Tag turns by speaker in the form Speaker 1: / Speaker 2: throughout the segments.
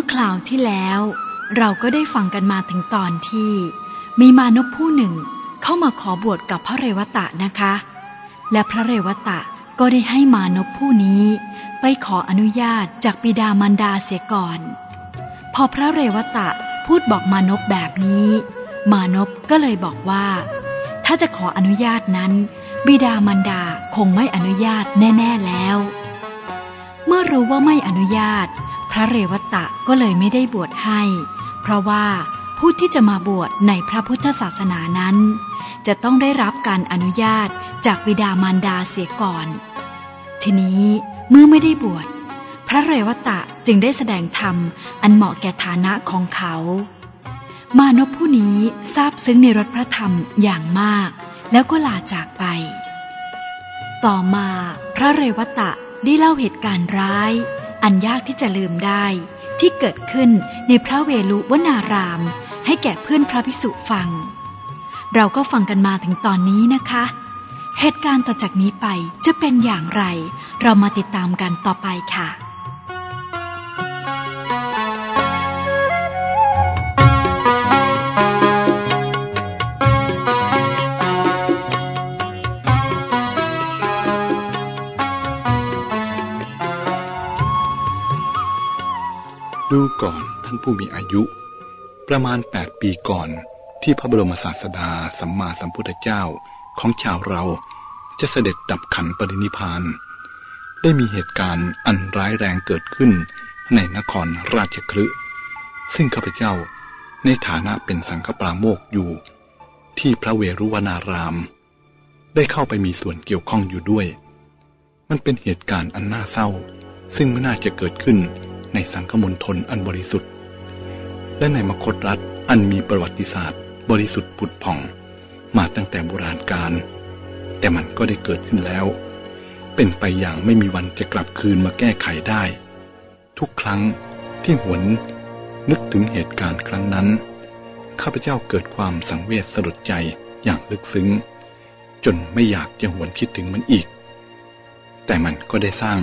Speaker 1: มื่อคราวที่แล้ว เราก็ได้ฟังกันมาถึงตอนที่ มีมานพผู้หนึ่งเข้ามาขอบวชกับพระเรวตะนะคะ และพระเรวตะก็ได้ให้มานพผู้นี้ ไปขออนุญาตจากบิดามารดาเสียก่อน พอพระเรวตะพูดบอกมานพแบบนี้ มานพก็เลยบอกว่า ถ้าจะขออนุญาตนั้น บิดามารดาคงไม่อนุญาตแน่ ๆแล้ว เมื่อรู้ว่าไม่อนุญาต ระเรวตะก็เลยไม่ได้บวชให้ เพราะว่าผู้ที่จะมาบวชในพระพุทธศาสนานั้น จะต้องได้รับการอนุญาตจากบิดามารดาเสียก่อน ทีนี้เมื่อไม่ได้บวช พระเรวตะจึงได้แสดงธรรมอันเหมาะแก่ฐานะของเขา มานพผู้นี้ทราบซึ้งในรสพระธรรมอย่างมาก แล้วก็ลาจากไป ต่อมาพระเรวตะได้เล่าเหตุการณ์ร้าย อันยากที่จะลืมได้ที่เกิดขึ้นในพระเวลุวนาราม ให้แก่เพื่อนพระพิสุฟัง เราก็ฟังกันมาถึงตอนนี้นะคะ เหตุการณ์ต่อจากนี้ไปจะเป็นอย่างไร เรามาติดตามกันต่อไปค่ะ
Speaker 2: ดูก่อนท่านผู้มีอายุ ประมาณแปดปีก่อนที่พระบรมศาสดาสัมมาสัมพุทธเจ้าของชาวเราจะเสด็จดับขันปรินิพาน ได้มีเหตุการณ์อันร้ายแรงเกิดขึ้นในนครราชคลึซึ่งข้าพเจ้าในฐานะเป็นสังฆปราโมกอยู่ ที่พระเวรุวนาราม ได้เข้าไปมีส่วนเกี่ยวข้องอยู่ด้วย มันเป็นเหตุการณ์อันน่าเศร้า ซึ่งไม่น่าจะเกิดขึ้น ในสังคมณฑลอันบริสุทธิ์ และในมคตรัฐอันมีประวัติศาสตร์ บริสุทธิ์ผุดผ่อง มาตั้งแต่โบราณกาลแต่มันก็ได้เกิดขึ้นแล้ว เป็นไปอย่างไม่มีวันจะกลับคืนมาแก้ไขได้ ทุกครั้งที่หวนนึกถึงเหตุการณ์ครั้งนั้น ข้าพเจ้าเกิดความสังเวชสลดใจอย่างลึกซึ้ง จนไม่อยากจะหวนคิดถึงมันอีก แต่มันก็ได้สร้าง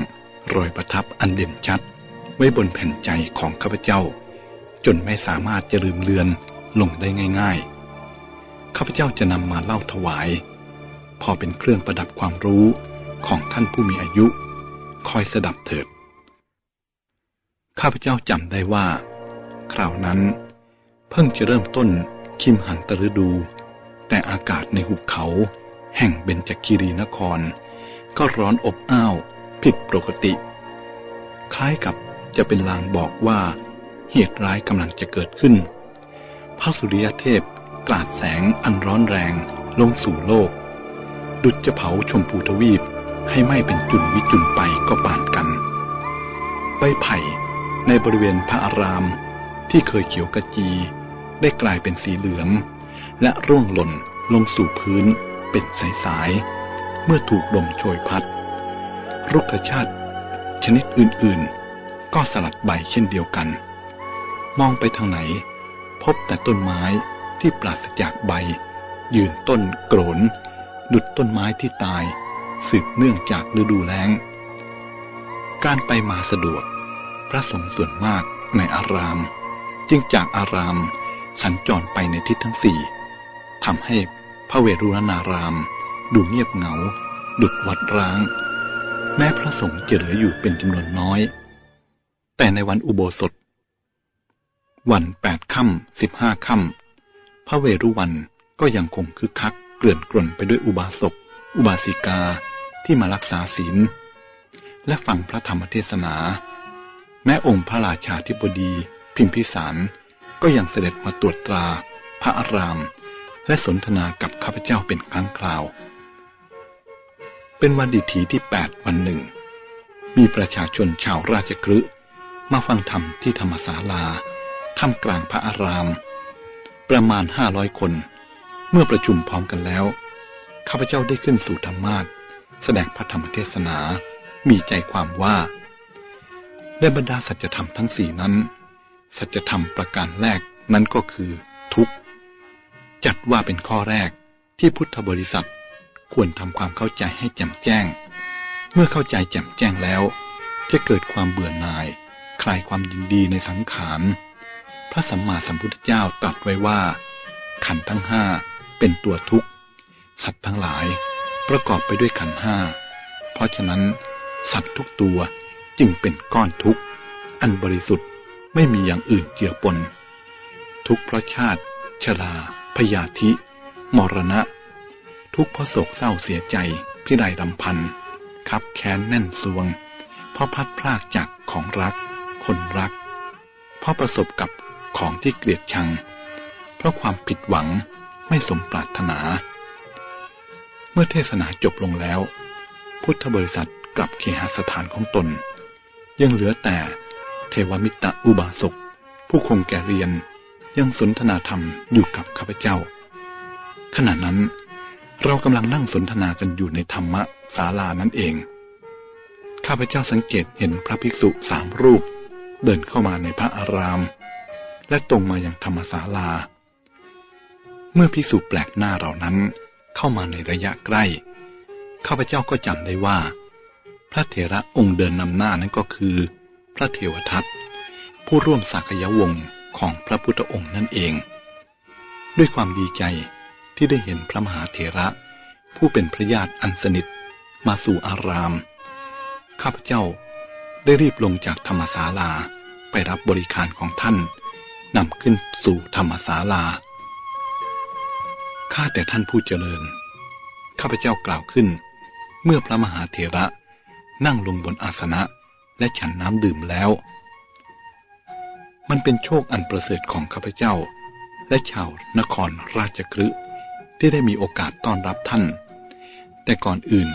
Speaker 2: รอยประทับอันเด่นชัด ไว้บนแผ่นใจของข้าพเจ้า จนไม่สามารถจะลืมเลือนลงได้ง่าย ๆ ข้าพเจ้าจะนำมาเล่าถวาย พอเป็นเครื่องประดับความรู้ของท่านผู้มีอายุ คอยสดับเถิด ข้าพเจ้าจำได้ว่า คราวนั้น เพิ่งจะเริ่มต้นคิมหันตฤดู แต่อากาศในหุบเขา แห่งเบญจคีรีนคร ก็ร้อนอบอ้าวผิดปกติ คล้ายกับ จะเป็นลางบอกว่า เหตุร้ายกำลังจะเกิดขึ้น พระสุริยเทพกลาดแสงอันร้อนแรงลงสู่โลก ดุจจะเผาชมพูทวีปให้ไหม้เป็นจุนวิจุนไปก็ปานกัน ใบไผ่ในบริเวณพระอารามที่เคยเขียวกระจี ได้กลายเป็นสีเหลือง และร่วงหล่นลงสู่พื้นเป็นสายๆเมื่อถูกลมโชยพัด รุกชาติชนิดอื่นๆ ก็สลัดใบเช่นเดียวกัน มองไปทางไหน พบแต่ต้นไม้ที่ปราศจากใบ ยืนต้นโกรนดุดต้นไม้ที่ตาย สืบเนื่องจากฤดูแล้ง การไปมาสะดวก พระสงฆ์ส่วนมากในอาราม จึงจากอารามสัญจรไปในทิศทั้งสี่ทำให้พระเวรุนาราม ดูเงียบเหงา ดุดวัดร้าง แม้พระสงฆ์จะเหลืออยู่เป็นจำนวนน้อย แต่ในวันอุโบสถ วันแปดค่ำสิบห้าค่ำพระเวรุวันก็ยังคงคึกคัก เกลื่อนกล่นไปด้วยอุบาสก อุบาสิกาที่มารักษาศีล และฟังพระธรรมเทศนา แม้องค์พระราชาธิบดี พิมพิสารก็ยังเสด็จมาตรวจตรา พระอาราม และสนทนากับข้าพเจ้าเป็นครั้งคราว เป็นวันดิถีที่แปดวันหนึ่ง มีประชาชนชาวราชกฤห์ มาฟังธรรมที่ธรรมศาลาท่ามกลางพระอาราม ประมาณห้าร้อยคน เมื่อประชุมพร้อมกันแล้ว ข้าพเจ้าได้ขึ้นสู่ธรรมาสแสดงพระธรรมเทศนา มีใจความว่าในบรรดาสัจธรรมทั้งสี่นั้น สัจธรรมประการแรกนั้นก็คือ ทุกข์ จัดว่าเป็นข้อแรกที่พุทธบริษัทควรทำความเข้าใจให้แจ่มแจ้ง เมื่อเข้าใจแจ่มแจ้งแล้ว จะเกิดความเบื่อหน่าย คลายความยินดีในสังขาร พระสัมมาสัมพุทธเจ้าตรัสไว้ว่า ขันธ์ทั้งห้าเป็นตัวทุกข์ สัตว์ทั้งหลายประกอบไปด้วยขันธ์ห้า เพราะฉะนั้น สัตว์ทุกตัวจึงเป็นก้อนทุกข์ อันบริสุทธิ์ไม่มีอย่างอื่นเกี่ยวปน ทุกข์เพราะชาติ ชราพยาธิ มรณะ ทุกข์เพราะโศกเศร้าเสียใจพิไรรำพันคับแค้นแน่นสวง เพราะพัดพรากจากของรัก คนรัก เพราะประสบกับของที่เกลียดชัง เพราะความผิดหวังไม่สมปรารถนา เมื่อเทศนาจบลงแล้ว พุทธบริษัทกลับเคหสถานของตน ยังเหลือแต่เทวมิตรอุบาสกผู้คงแก่เรียนยังสนทนาธรรมอยู่กับข้าพเจ้า ขณะนั้นเรากำลังนั่งสนทนากันอยู่ในธรรมศาลานั่นเอง ข้าพเจ้าสังเกตเห็นพระภิกษุสามรูป เดินเข้ามาในพระอาราม และตรงมาอย่างธรรมศาลา เมื่อภิกษุแปลกหน้าเหล่านั้นเข้ามาในระยะใกล้ ข้าพเจ้าก็จำได้ว่า พระเถระองค์เดินนำหน้านั้นก็คือ พระเทวทัตผู้ร่วมสักยวงศ์ของพระพุทธองค์นั่นเอง ด้วยความดีใจที่ได้เห็นพระมหาเถระ ผู้เป็นพระญาติอันสนิทมาสู่อาราม ข้าพเจ้าได้รีบลงจากธรรมศาลา ไปรับบริการของท่านนำขึ้นสู่ธรรมศาลา ข้าแต่ท่านผู้เจริญ ข้าพเจ้ากล่าวขึ้น เมื่อพระมหาเถระนั่งลงบนอาสนะและฉันน้ำดื่มแล้ว มันเป็นโชคอันประเสริฐของข้าพเจ้า และชาวนครราชคฤห์ที่ได้มีโอกาสต้อนรับท่าน แต่ก่อนอื่น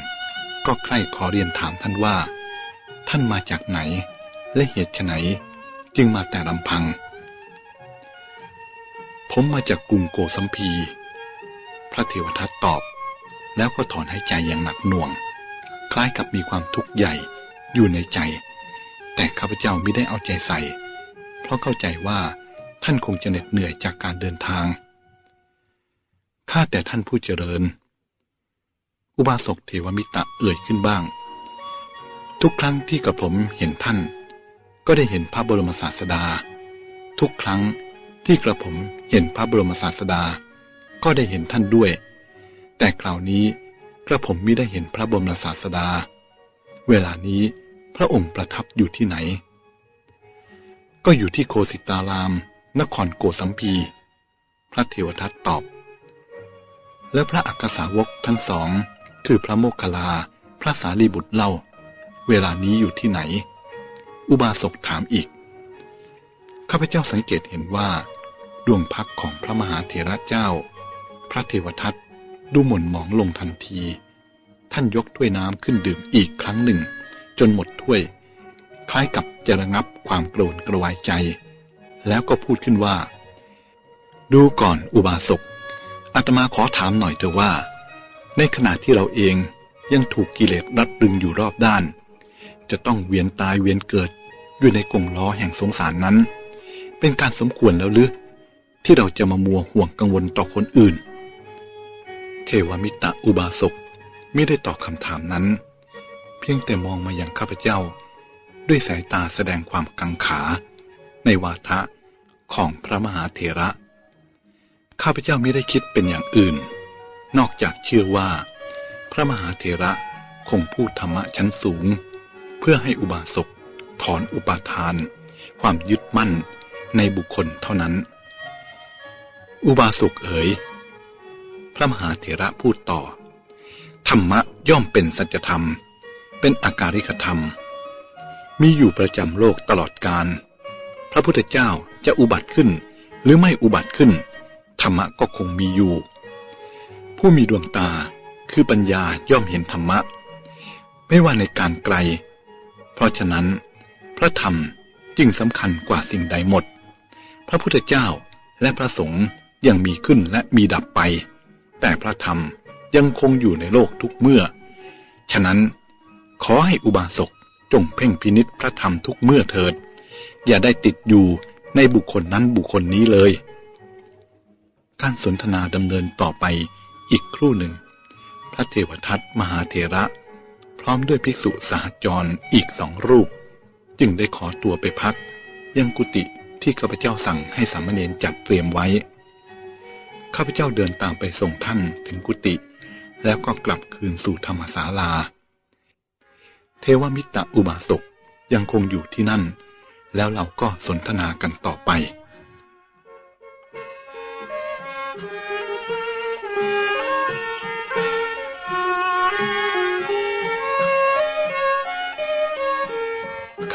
Speaker 2: ก็ใคร่ขอเรียนถามท่านว่า ท่านมาจากไหน และเหตุไฉน จึงมาแต่ลำพัง ผมมาจากกรุงโกสัมพี พระเทวทัตตอบ แล้วก็ถอนหายใจอย่างหนักหน่วง คล้ายกับมีความทุกข์ใหญ่อยู่ในใจ แต่ข้าพเจ้าไม่ได้เอาใจใส่ เพราะเข้าใจว่าท่านคงจะเหน็ดเหนื่อยจากการเดินทาง ข้าแต่ท่านผู้เจริญ อุบาสกเทวมิตะเอ่ยขึ้นบ้าง ทุกครั้งที่กับผมเห็นท่าน ก็ได้เห็นพระบรมศาสดา ทุกครั้งที่กระผมเห็นพระบรมศาสดา ก็ได้เห็นท่านด้วย แต่คราวนี้กระผมม่ได้เห็นพระบรมศาสดา เวลานี้พระองค์ประทับอยู่ที่ไหน ก็อยู่ที่โคสิตาราม นครโกสัมพี พระเทวทัตตอบ และพระอักษาวกทั้งสอง คือพระโมคคัลลา พระสารีบุตรเล่า เวลานี้อยู่ที่ไหน อุบาสกถามอีก ข้าพเจ้าสังเกตเห็นว่า ดวงพักของพระมหาเถระเจ้า พระเทวทัตดูหม่นหมองลงทันที ท่านยกถ้วยน้ำขึ้นดื่มอีกครั้งหนึ่ง จนหมดถ้วย คล้ายกับจะระงับความโกรธกระวายใจ แล้วก็พูดขึ้นว่า ดูก่อนอุบาสกอาตมาขอถามหน่อยเถอะว่า ในขณะที่เราเองยังถูกกิเลสรัดดึงอยู่รอบด้าน จะต้องเวียนตายเวียนเกิด อยู่ในกงล้อแห่งสงสารนั้น เป็นการสมควรแล้วหรือที่เราจะมามัวห่วงกังวลต่อคนอื่น เทวมิตรอุบาสกไม่ได้ตอบคำถามนั้น เพียงแต่มองมาอย่างข้าพเจ้า ด้วยสายตาแสดงความกังขา ในวาทะของพระมหาเถระ ข้าพเจ้าไม่ได้คิดเป็นอย่างอื่น นอกจากเชื่อว่า พระมหาเถระคงพูดธรรมะชั้นสูง เพื่อให้อุบาสก ถอนอุปาทาน ความยึดมั่นในบุคคลเท่านั้น อุบาสกเอ๋ย พระมหาเถระพูดต่อ ธรรมะย่อมเป็นสัจธรรม เป็นอาการิกธรรม มีอยู่ประจำโลกตลอดกาล พระพุทธเจ้าจะอุบัติขึ้น หรือไม่อุบัติขึ้น ธรรมะก็คงมีอยู่ ผู้มีดวงตาคือปัญญาย่อมเห็นธรรมะ ไม่ว่าในการไกล เพราะฉะนั้น พระธรรมจึงสำคัญกว่าสิ่งใดหมด พระพุทธเจ้าและพระสงฆ์ยังมีขึ้นและมีดับไป แต่พระธรรมยังคงอยู่ในโลกทุกเมื่อ ฉะนั้นขอให้อุบาสกจงเพ่งพินิษพระธรรมทุกเมื่อเถิด อย่าได้ติดอยู่ในบุคคลนั้นบุคคลนี้เลย การสนทนาดำเนินต่อไปอีกครู่หนึ่ง พระเทวทัตมหาเถระ พร้อมด้วยภิกษุสหจรอีกสองรูป จึงได้ขอตัวไปพัก ยังกุฏิที่ข้าพเจ้าสั่งให้สามเณรจัดเตรียมไว้ ข้าพเจ้าเดินตามไปส่งท่านถึงกุฏิแล้วก็กลับคืนสู่ธรรมศาลา เทวมิตรอุบาสกยังคงอยู่ที่นั่น แล้วเราก็สนทนากันต่อไป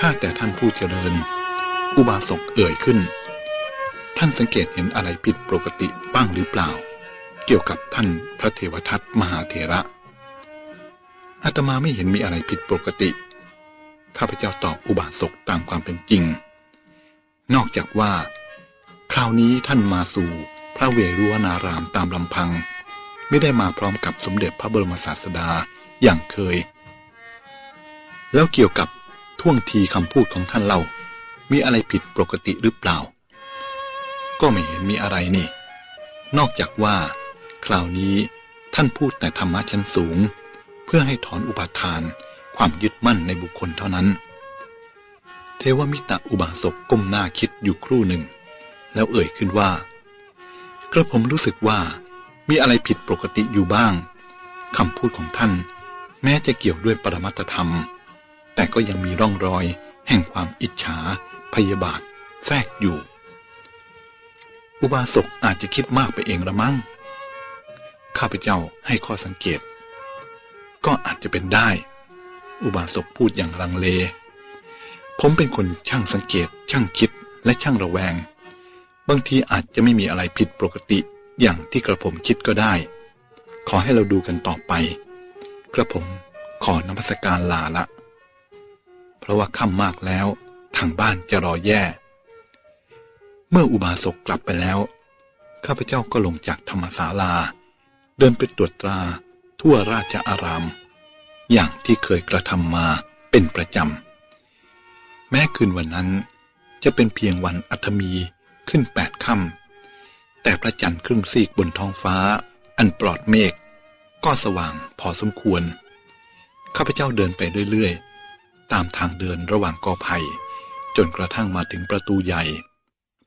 Speaker 2: ข้าแต่ท่านผู้เจริญ อุบาสกเอ่ยขึ้น ท่านสังเกตเห็นอะไรผิดปกติบ้างหรือเปล่า เกี่ยวกับท่านพระเทวทัตมหาเถระ อาตมาไม่เห็นมีอะไรผิดปกติ ข้าพเจ้าตอบอุบาสกตามความเป็นจริง นอกจากว่า คราวนี้ท่านมาสู่พระเวรุวนารามตามลำพัง ไม่ได้มาพร้อมกับสมเด็จพระบรมศาสดาอย่างเคย แล้วเกี่ยวกับ ท่วงทีคำพูดของท่านเรามีอะไรผิดปกติหรือเปล่า ก็ไม่เห็นมีอะไรนี่ นอกจากว่า คราวนี้ท่านพูดแต่ธรรมะชั้นสูง เพื่อให้ถอนอุปาทาน ความยึดมั่นในบุคคลเท่านั้น เทวมิตรอุบาสกก้มหน้าคิดอยู่ครู่หนึ่ง แล้วเอ่ยขึ้นว่า กระผมรู้สึกว่า มีอะไรผิดปกติอยู่บ้างคำพูดของท่าน แม้จะเกี่ยวด้วยปรมัตธรรม แต่ก็ยังมีร่องรอย แห่งความอิจฉา พยาบาท แทรกอยู่ อุบาสกอาจจะคิดมากไปเองละมั้ง ข้าพเจ้าให้ข้อสังเกต ก็อาจจะเป็นได้ อุบาสกพูดอย่างลังเล ผมเป็นคนช่างสังเกต ช่างคิด และช่างระแวง บางทีอาจจะไม่มีอะไรผิดปกติอย่างที่กระผมคิดก็ได้ ขอให้เราดูกันต่อไป กระผมขอนมัสการลาละ เพราะว่าค่ำมากแล้ว ทางบ้านจะรอแย่ เมื่ออุบาสกกลับไปแล้ว ข้าพเจ้าก็ลงจากธรรมศาลา เดินไปตรวจตราทั่วราชอาราม อย่างที่เคยกระทำมาเป็นประจำ แม้คืนวันนั้นจะเป็นเพียงวันอัฐมีขึ้นแปดค่ำแต่พระจันทร์ครึ่งซีกบนท้องฟ้า อันปลอดเมฆก็สว่างพอสมควร ข้าพเจ้าเดินไปเรื่อยๆ ตามทางเดินระหว่างกอไผ่จนกระทั่งมาถึงประตูใหญ่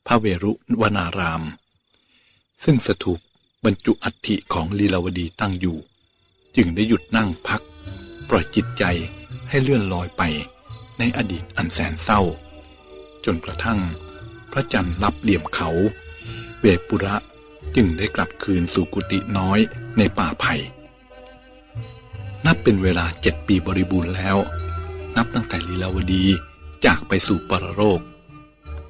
Speaker 2: พระเวรุวนาราม ซึ่งสถูปบรรจุอัฐิของลีลาวดีตั้งอยู่ จึงได้หยุดนั่งพัก ปล่อยจิตใจให้เลื่อนลอยไปในอดีตอันแสนเศร้า จนกระทั่ง พระจันทร์รับเหลี่ยมเขา เวปุระจึงได้กลับคืนสู่กุฏิน้อยในป่าไผ่นับเป็นเวลาเจ็ดปีบริบูรณ์แล้ว นับตั้งแต่ลีลาวดีจากไปสู่ปรโรค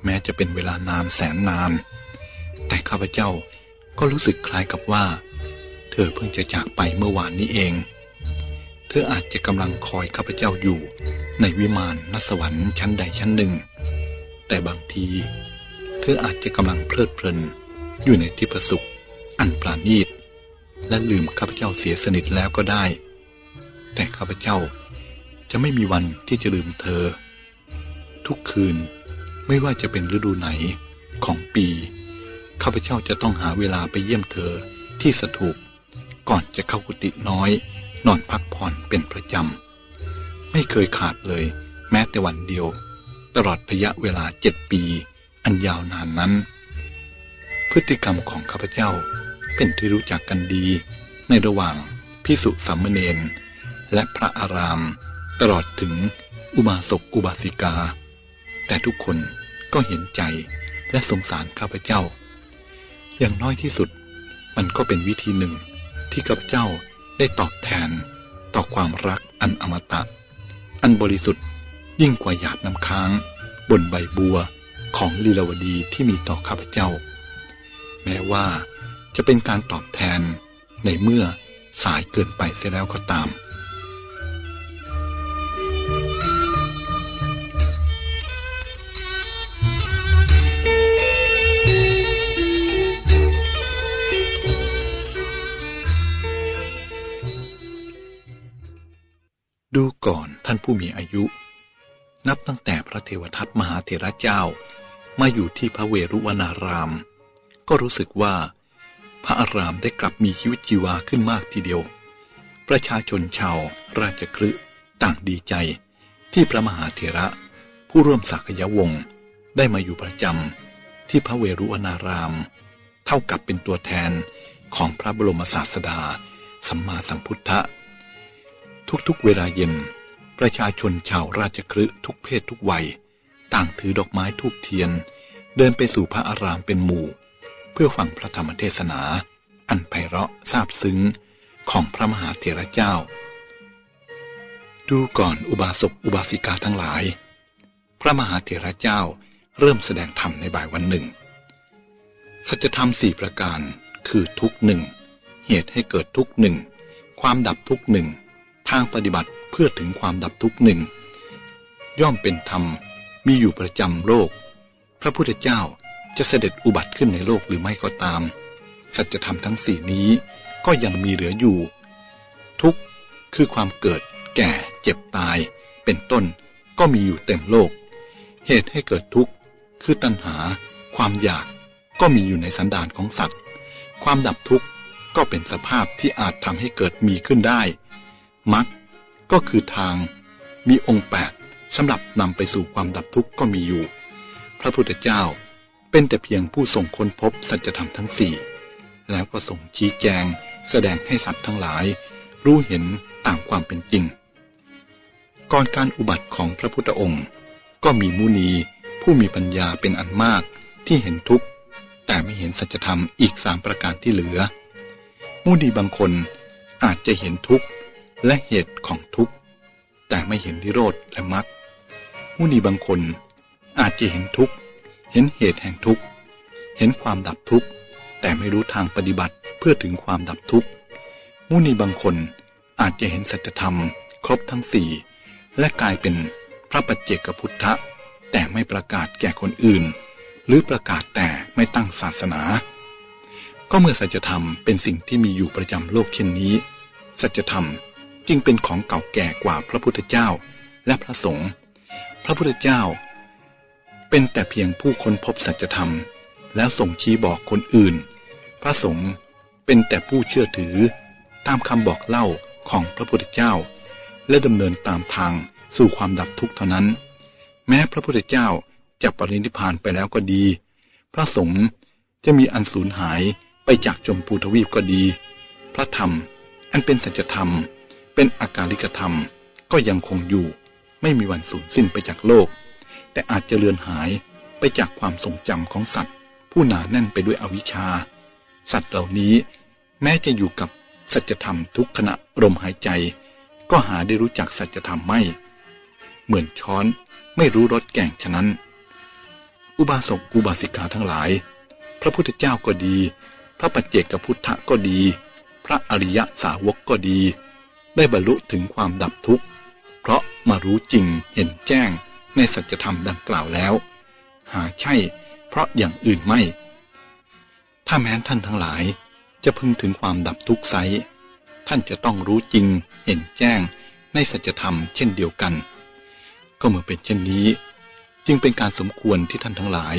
Speaker 2: แม้จะเป็นเวลานานแสนนาน แต่ข้าพเจ้าก็รู้สึกคล้ายกับว่า เธอเพิ่งจะจากไปเมื่อวานนี้เอง เธออาจจะกำลังคอยข้าพเจ้าอยู่ในวิมานนสวรรค์ชั้นใดชั้นหนึ่ง แต่บางที เธออาจจะกำลังเพลิดเพลิน อยู่ในทิพสุข อันปราณีตและลืมข้าพเจ้าเสียสนิทแล้วก็ได้ แต่ข้าพเจ้า จะไม่มีวันที่จะลืมเธอ ทุกคืนไม่ว่าจะเป็นฤดูไหนของปี ข้าพเจ้าจะต้องหาเวลาไปเยี่ยมเธอที่สถูปก่อนจะเข้ากุฏิน้อย นอนพักผ่อนเป็นประจำ ไม่เคยขาดเลย แม้แต่วันเดียว ตลอดระยะเวลาเจ็ดปี อันยาวนานนั้น พฤติกรรมของข้าพเจ้าเป็นที่รู้จักกันดี ในระหว่างพิสุสามเณรและพระอาราม ตลอดถึงอุบาสกอุบาสิกา แต่ทุกคนก็เห็นใจและสงสารข้าพเจ้า อย่างน้อยที่สุดมันก็เป็นวิธีหนึ่งที่ข้าพเจ้าได้ตอบแทนต่อความรักอันอมตะ อันบริสุทธิ์ยิ่งกว่าหยาดน้ำค้าง บนใบบัวของลีลาวดีที่มีต่อข้าพเจ้า แม้ว่าจะเป็นการตอบแทนในเมื่อสายเกินไปเสียแล้วก็ตาม ท่านผู้มีอายุ นับตั้งแต่พระเทวทัตมหาเถระเจ้า มาอยู่ที่พระเวรุวนาราม ก็รู้สึกว่า พระอารามได้กลับมีชีวิตชีวาขึ้นมากทีเดียว ประชาชนชาวราชคฤห์ต่างดีใจที่พระมหาเถระผู้ร่วมสักยวงศ์ได้มาอยู่ประจำที่พระเวรุวนาราม เท่ากับเป็นตัวแทนของพระบรมศาสดาสัมมาสัมพุทธะ ทุกๆเวลาเย็น ประชาชนชาวราชคฤห์ทุกเพศทุกวัย ต่างถือดอกไม้ทูบเทียน เดินไปสู่พระอารามเป็นหมู่ เพื่อฟังพระธรรมเทศนา อันไพเราะซาบซึ้งของพระมหาเถระเจ้า ดูก่อนอุบาสกอุบาสิกาทั้งหลาย พระมหาเถระเจ้าเริ่มแสดงธรรมในบ่ายวันหนึ่ง สัจธรรมสี่ประการคือทุกหนึ่ง เหตุให้เกิดทุกหนึ่ง ความดับทุกหนึ่ง ทางปฏิบัติ พื่อถึงความดับทุกหนึ่ง ย่อมเป็นธรรมมีอยู่ประจำโลก พระพุทธเจ้าจะเสด็จอุบัติขึ้นในโลกหรือไม่ก็ตาม สัจธรรมทั้งสี่นี้ก็ยังมีเหลืออยู่ ทุกข์คือความเกิด แก่ เจ็บตาย เป็นต้นก็มีอยู่เต็มโลก เหตุให้เกิดทุกข์คือตัณหา ความอยากก็มีอยู่ในสันดานของสัตว์ ความดับทุกข์ก็เป็นสภาพที่อาจทำให้เกิดมีขึ้นได้มรรค ก็คือทางมีองค์แปดสำหรับนำไปสู่ความดับทุกข์ก็มีอยู่ พระพุทธเจ้าเป็นแต่เพียงผู้ทรงค้นพบสัจธรรมทั้งสี่แล้วก็ส่งชี้แจง แสดงให้สัตว์ทั้งหลาย รู้เห็นตามความเป็นจริง ก่อนการอุบัติของพระพุทธองค์ ก็มีมุนีผู้มีปัญญาเป็นอันมากที่เห็นทุกข์ แต่ไม่เห็นสัจธรรมอีกสามประการที่เหลือ มุนีบางคนอาจจะเห็นทุกข์ และเหตุของทุกข์ แต่ไม่เห็นนิโรธและมรรคมุนีบางคนอาจจะเห็นทุกข์ เห็นเหตุแห่งทุกข์ เห็นความดับทุกข์ แต่ไม่รู้ทางปฏิบัติเพื่อถึงความดับทุกข์มุนีบางคนอาจจะเห็นสัจธรรม ครบทั้งสี่และกลายเป็นพระปัจเจกพุทธะ แต่ไม่ประกาศแก่คนอื่น หรือประกาศแต่ไม่ตั้งศาสนา ก็เมื่อสัจธรรมเป็นสิ่งที่มีอยู่ประจำโลกเช่นนี้ สัจธรรม จึงเป็นของเก่าแก่กว่าพระพุทธเจ้าและพระสงฆ์พระพุทธเจ้า เป็นแต่เพียงผู้ค้นพบสัจธรรม แล้วส่งชี้บอกคนอื่น พระสงฆ์เป็นแต่ผู้เชื่อถือ ตามคำบอกเล่าของพระพุทธเจ้า และดำเนินตามทางสู่ความดับทุกข์เท่านั้น แม้พระพุทธเจ้าจะปรินิพานไปแล้วก็ดี พระสงฆ์จะมีอันสูญหายไปจากจมพูทวีปก็ดี พระธรรมอันเป็นสัจธรรม เป็นอากาลิกธรรมก็ยังคงอยู่ ไม่มีวันสูญสิ้นไปจากโลก แต่อาจจะเลือนหายไปจากความทรงจำของสัตว์ ผู้หนาแน่นไปด้วยอวิชชา สัตว์เหล่านี้ แม้จะอยู่กับสัจธรรมทุกขณะลมหายใจ ก็หาได้รู้จักสัจธรรมไม่ เหมือนช้อนไม่รู้รสแกงฉะนั้น อุบาสกอุบาสิกาทั้งหลาย พระพุทธเจ้าก็ดี พระปัจเจกพุทธก็ดี พระอริยสาวกก็ดี ได้บรรลุถึงความดับทุกข์ เพราะมารู้จริงเห็นแจ้งในสัจธรรมดังกล่าวแล้ว หาใช่ เพราะอย่างอื่นไม่ ถ้าแม้นท่านทั้งหลาย จะพึงถึงความดับทุกข์ไซท่านจะต้องรู้จริงเห็นแจ้งในสัจธรรมเช่นเดียวกัน ก็เมื่อเป็นเช่นนี้ จึงเป็นการสมควรที่ท่านทั้งหลาย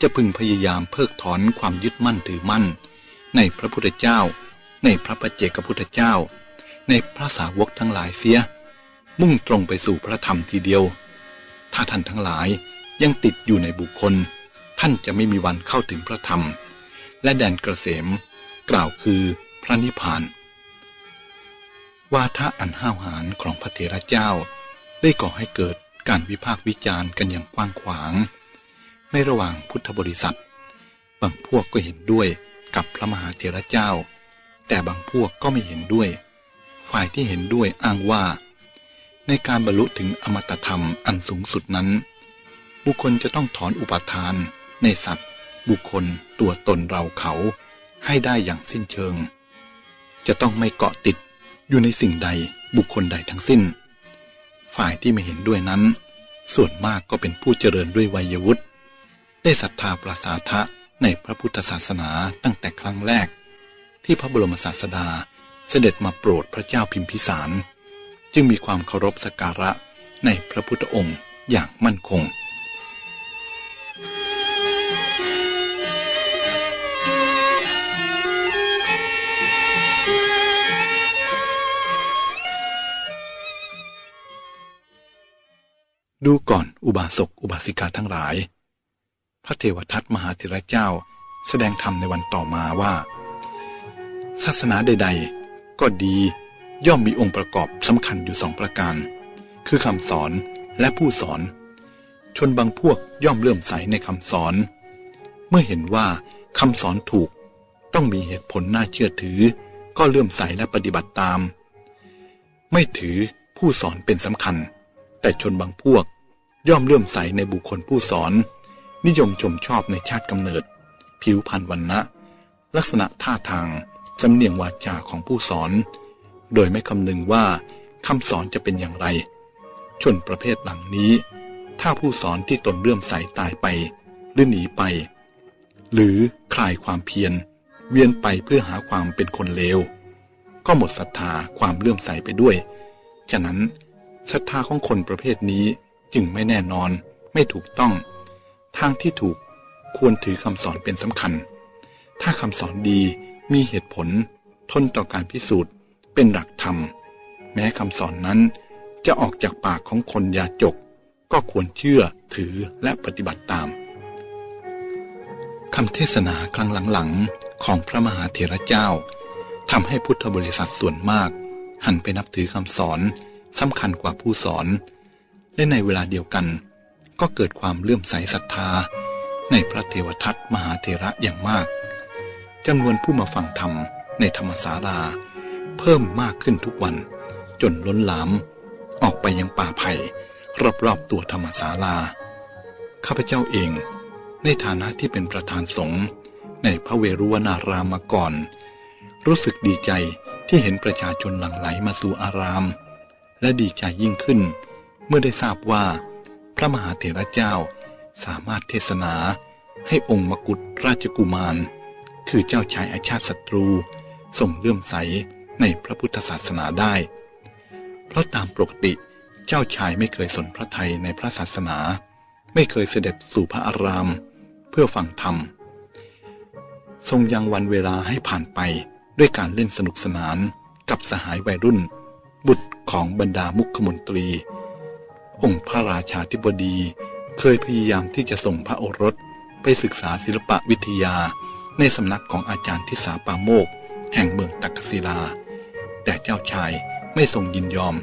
Speaker 2: จะพึงพยายามเพิกถอนความยึดมั่นถือมั่น ในพระพุทธเจ้า ในพระปัจเจกพุทธเจ้า ในพระสาวกทั้งหลายเสีย มุ่งตรงไปสู่พระธรรมทีเดียว ถ้าท่านทั้งหลายยังติดอยู่ในบุคคล ท่านจะไม่มีวันเข้าถึงพระธรรม และแดนกระเสม กล่าวคือพระนิพพาน วาทะอันห้าวหาญของพระเถระเจ้า ได้ก่อให้เกิดการวิพากษ์วิจารณ์กันอย่างกว้างขวาง ในระหว่างพุทธบริษัท บางพวกก็เห็นด้วยกับพระมหาเถระเจ้า แต่บางพวกก็ไม่เห็นด้วย ฝ่ายที่เห็นด้วยอ้างว่า ในการบรรลุถึงอมตะธรรมอันสูงสุดนั้น บุคคลจะต้องถอนอุปาทาน ในสัตว์ บุคคลตัวตนเราเขา ให้ได้อย่างสิ้นเชิง จะต้องไม่เกาะติดอยู่ในสิ่งใดบุคคลใดทั้งสิ้น ฝ่ายที่ไม่เห็นด้วยนั้น ส่วนมากก็เป็นผู้เจริญด้วยวัยวุฒิได้ศรัทธาปราสาทะในพระพุทธศาสนาตั้งแต่ครั้งแรก ที่พระบรมศาสดา เสด็จมาโปรดพระเจ้าพิมพิสาร จึงมีความเคารพสักการะในพระพุทธองค์อย่างมั่นคง ดูก่อนอุบาสกอุบาสิกาทั้งหลาย พระเทวทัตมหาเถระเจ้าแสดงธรรมในวันต่อมาว่าศาสนาใด ๆ ก็ดี ย่อมมีองค์ประกอบสำคัญอยู่สองประการ คือคำสอนและผู้สอน ชนบางพวกย่อมเลื่อมใสในคำสอน เมื่อเห็นว่าคำสอนถูก ต้องมีเหตุผลน่าเชื่อถือ ก็เลื่อมใสและปฏิบัติตาม ไม่ถือผู้สอนเป็นสำคัญ แต่ชนบางพวกย่อมเลื่อมใสในบุคคลผู้สอน นิยมชมชอบในชาติกำเนิด ผิวพรรณวันนะลักษณะท่าทาง สำเนียงวาจาของผู้สอน โดยไม่คำนึงว่าคำสอนจะเป็นอย่างไร ชนประเภทหลังนี้ ถ้าผู้สอนที่ตนเลื่อมใสตายไปหรือหนีไป หรือคลายความเพียร เวียนไปเพื่อหาความเป็นคนเลว ก็หมดศรัทธาความเลื่อมใสไปด้วย ฉะนั้นศรัทธาของคนประเภทนี้จึงไม่แน่นอนไม่ถูกต้อง ทางที่ถูกควรถือคำสอนเป็นสำคัญ ถ้าคำสอนดี มีเหตุผล ทนต่อการพิสูจน์ เป็นหลักธรรม แม้คำสอนนั้นจะออกจากปากของคนยาจก ก็ควรเชื่อถือและปฏิบัติตามคำเทศนาครั้งหลังๆ ของพระมหาเถระเจ้าทำให้พุทธบริษัทส่วนมาก หันไปนับถือคำสอนสำคัญกว่าผู้สอน และในเวลาเดียวกันก็เกิดความเลื่อมใสศรัทธา ในพระเทวทัตมหาเถระอย่างมาก จำนวนผู้มาฟังธรรมในธรรมศาลา เพิ่มมากขึ้นทุกวัน จนล้นหลาม ออกไปยังป่าไผ่รอบๆตัวธรรมศาลา ข้าพเจ้าเอง ในฐานะที่เป็นประธานสงฆ์ในพระเวรุวนารามมาก่อน รู้สึกดีใจที่เห็นประชาชนหลั่งไหลมาสู่อาราม และดีใจยิ่งขึ้น เมื่อได้ทราบว่า พระมหาเถระเจ้าสามารถเทศนาให้องค์มกุฎราชกุมาร คือเจ้าชายอาชาติศัตรูส่งเลื่อมใสในพระพุทธศาสนาได้ เพราะตามปกติเจ้าชายไม่เคยสนพระไทยในพระศาสนา ไม่เคยเสด็จสู่พระอาราม เพื่อฟังธรรม ทรงยังวันเวลาให้ผ่านไปด้วยการเล่นสนุกสนานกับสหายวัยรุ่น บุตรของบรรดามุขมนตรี องค์พระราชาธิบดีเคยพยายามที่จะส่งพระโอรสไปศึกษาศิลปะวิทยา ในสำนักของอาจารย์ทิสาปาโมก แห่งเมืองตักศิลา แต่เจ้าชายไม่ทรงยินยอม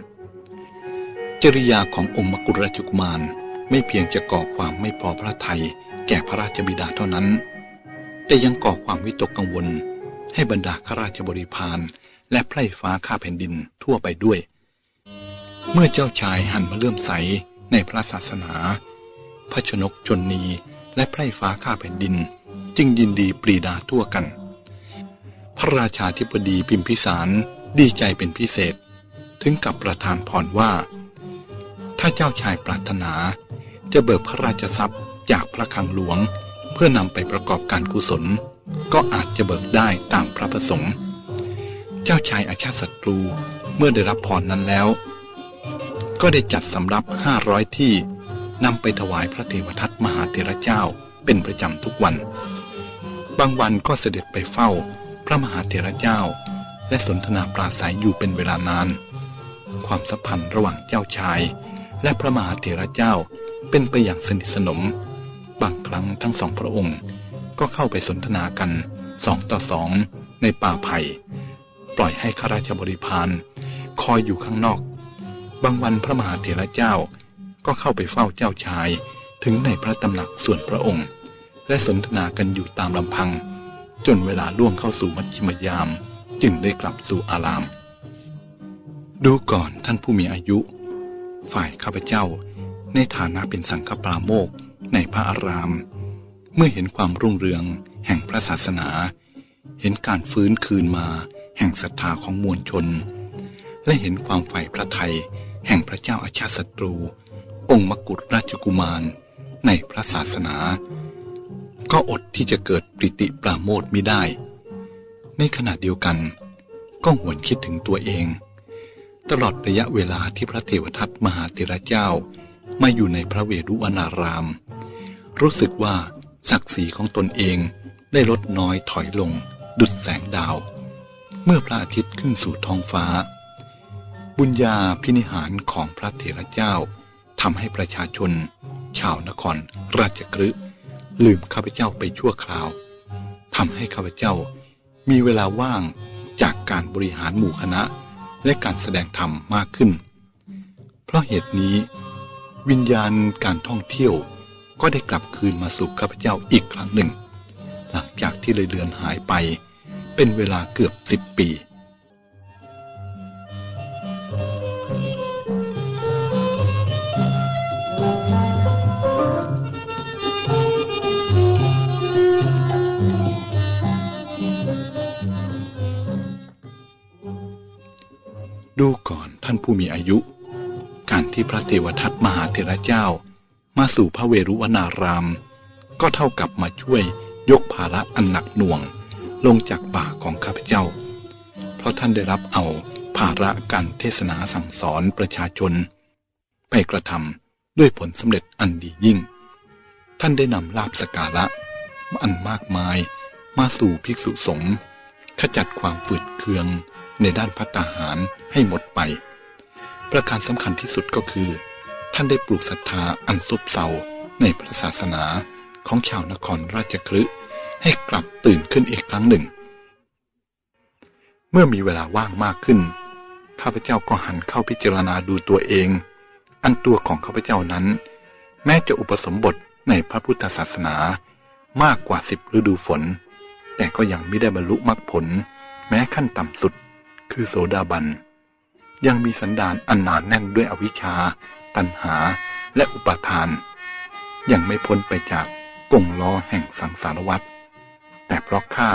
Speaker 2: จริยาขององค์มกุฎราชกุมารไม่เพียงจะก่อความไม่พอพระทัยแก่พระราชบิดาเท่านั้น แต่ยังก่อความวิตกกังวล ให้บรรดาข้าราชบริพารและไพร่ฟ้าข้าแผ่นดินทั่วไปด้วย เมื่อเจ้าชายหันมาเลื่อมใสในพระศาสนา พระชนกจนนีและไพร่ฟ้าข้าแผ่นดิน จึงยินดีปรีดาทั่วกัน พระราชาธิบดีพิมพิสารดีใจเป็นพิเศษ ถึงกับประทานพรว่า ถ้าเจ้าชายปรารถนา จะเบิกพระราชทรัพย์จากพระคลังหลวง เพื่อนำไปประกอบการกุศล ก็อาจจะเบิกได้ตามพระประสงค์ เจ้าชายอาชาติศัตรูเมื่อได้รับพรนั้นแล้ว ก็ได้จัดสำรับห้าร้อยที่นำไปถวายพระเทวทัตมหาเถระเจ้า เป็นประจำทุกวัน บางวันก็เสด็จไปเฝ้าพระมหาเถระเจ้า และสนทนาปราศัยอยู่เป็นเวลานาน ความสัมพันธ์ระหว่างเจ้าชาย และพระมหาเถระเจ้าเป็นไปอย่างสนิทสนม บางครั้งทั้งสองพระองค์ก็เข้าไปสนทนากันสองต่อสองในป่าไผ่ปล่อยให้ข้าราชบริพารคอยอยู่ข้างนอก บางวันพระมหาเถระเจ้าก็เข้าไปเฝ้าเจ้าชาย ถึงในพระตำหนักส่วนพระองค์ และสนทนากันอยู่ตามลำพัง จนเวลาล่วงเข้าสู่มัชชิมยาม จึงได้กลับสู่อาราม ดูก่อนท่านผู้มีอายุ ฝ่ายข้าพเจ้า ในฐานะเป็นสังฆปราโมกในพระอาราม เมื่อเห็นความรุ่งเรืองแห่งพระศาสนา เห็นการฟื้นคืนมาแห่งศรัทธาของมวลชน และเห็นความใฝ่พระไทยแห่งพระเจ้าอาชาศัตรู องค์มกุฎราชกุมาร ในพระศาสนา ก็อดที่จะเกิดปริติปราโมทมิได้ ในขณะเดียวกัน ก็หวนคิดถึงตัวเอง ตลอดระยะเวลาที่พระเทวทัตมหาเถระเจ้ามาอยู่ในพระเวรุวนาราม รู้สึกว่าศักดิ์ศรีของตนเองได้ลดน้อยถอยลง ดุดแสงดาว เมื่อพระอาทิตย์ขึ้นสู่ท้องฟ้า บุญญาพินิหารของพระเถระเจ้าทำให้ประชาชน ชาวนครราชกฤห์ลืมข้าพเจ้าไปชั่วคราวทำให้ข้าพเจ้ามีเวลาว่างจากการบริหารหมู่คณะและการแสดงธรรมมากขึ้น เพราะเหตุนี้ วิญญาณการท่องเที่ยวก็ได้กลับคืนมาสู่ข้าพเจ้าอีกครั้งหนึ่ง หลังจากที่เลยเลือนหายไปเป็นเวลาเกือบสิบปี ดูก่อนท่านผู้มีอายุ การที่พระเทวทัตมหาเถระเจ้า มาสู่พระเวรุวนาราม ก็เท่ากับมาช่วยยกภาระอันหนักหน่วง ลงจากบ่าของข้าพเจ้า เพราะท่านได้รับเอาภาระการเทศนาสั่งสอนประชาชน ไปกระทำด้วยผลสำเร็จอันดียิ่ง ท่านได้นำลาบสการะอันมากมายมาสู่ภิกษุสงฆ์ขจัดความฝืดเคือง ในด้านพัตาหารให้หมดไป ประการสำคัญที่สุดก็คือ ท่านได้ปลูกศรัทธาอันซบเซาในพระศาสนาของชาวนครราชคฤห์ให้กลับตื่นขึ้นอีกครั้งหนึ่ง เมื่อมีเวลาว่างมากขึ้น ข้าพเจ้าก็หันเข้าพิจารณาดูตัวเอง อันตัวของข้าพเจ้านั้น แม้จะอุปสมบทในพระพุทธศาสนามากกว่าสิบฤดูฝน แต่ก็ยังไม่ได้บรรลุมรรคผล แม้ขั้นต่ำสุด คือโสดาบัน ยังมีสันดานอันหนานแน่นด้วยอวิชชา ตัณหาและอุปาทาน ยังไม่พ้นไปจากกงล้อแห่งสังสารวัฏแต่เพราะข้า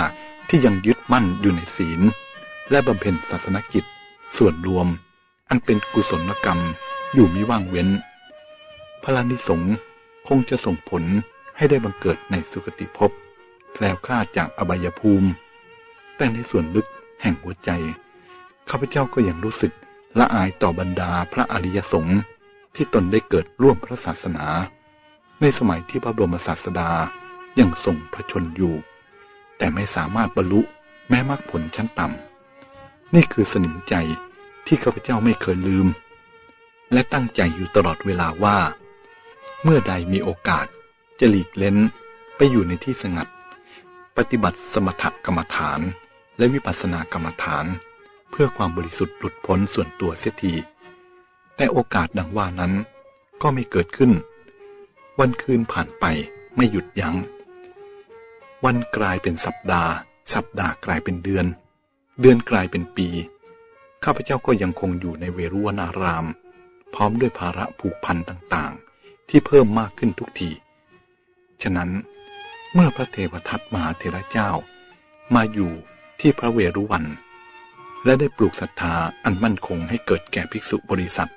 Speaker 2: ที่ยังยึดมั่นอยู่ในศีล และบำเพ็ญศาสนกิจ ส่วนรวม อันเป็นกุศลกรรมอยู่มิว่างเว้นพระนิสงฆ์คงจะส่งผลให้ได้บังเกิดในสุคติภพแคล้วคลาดจากอบายภูมิ แต่ในส่วนลึกแห่งหัวใจ ข้าพเจ้าก็ยังรู้สึกละอายต่อบรรดาพระอริยสงฆ์ที่ตนได้เกิดร่วมพระศาสนา ในสมัยที่พระบรมศาสดายังทรงพระชนอยู่ แต่ไม่สามารถบรรลุแม้มรรคผลชั้นต่ำนี่คือสนิมใจที่ข้าพเจ้าไม่เคยลืม และตั้งใจอยู่ตลอดเวลาว่า เมื่อใดมีโอกาสจะหลีกเล้นไปอยู่ในที่สงัด ปฏิบัติสมถกรรมฐานและวิปัสสนากรรมฐาน พื่อความบริสุทธิ์หลุดพ้นส่วนตัวเสียที แต่โอกาสดังว่านั้นก็ไม่เกิดขึ้น วันคืนผ่านไปไม่หยุดยัง้ง วันกลายเป็นสัปดาห์ สัปดาห์กลายเป็นเดือน เดือนกลายเป็นปี ข้าพเจ้าก็ยังคงอยู่ในเวรุวนาราม พร้อมด้วยภาระผูกพันต่างๆ ที่เพิ่มมากขึ้นทุกที ฉะนั้นเมื่อพระเทวทัตมหาเถระเจ้า มาอยู่ที่พระเวรุวัน และได้ปลูกศรัทธาอันมั่นคงให้เกิดแก่ภิกษุบริษัท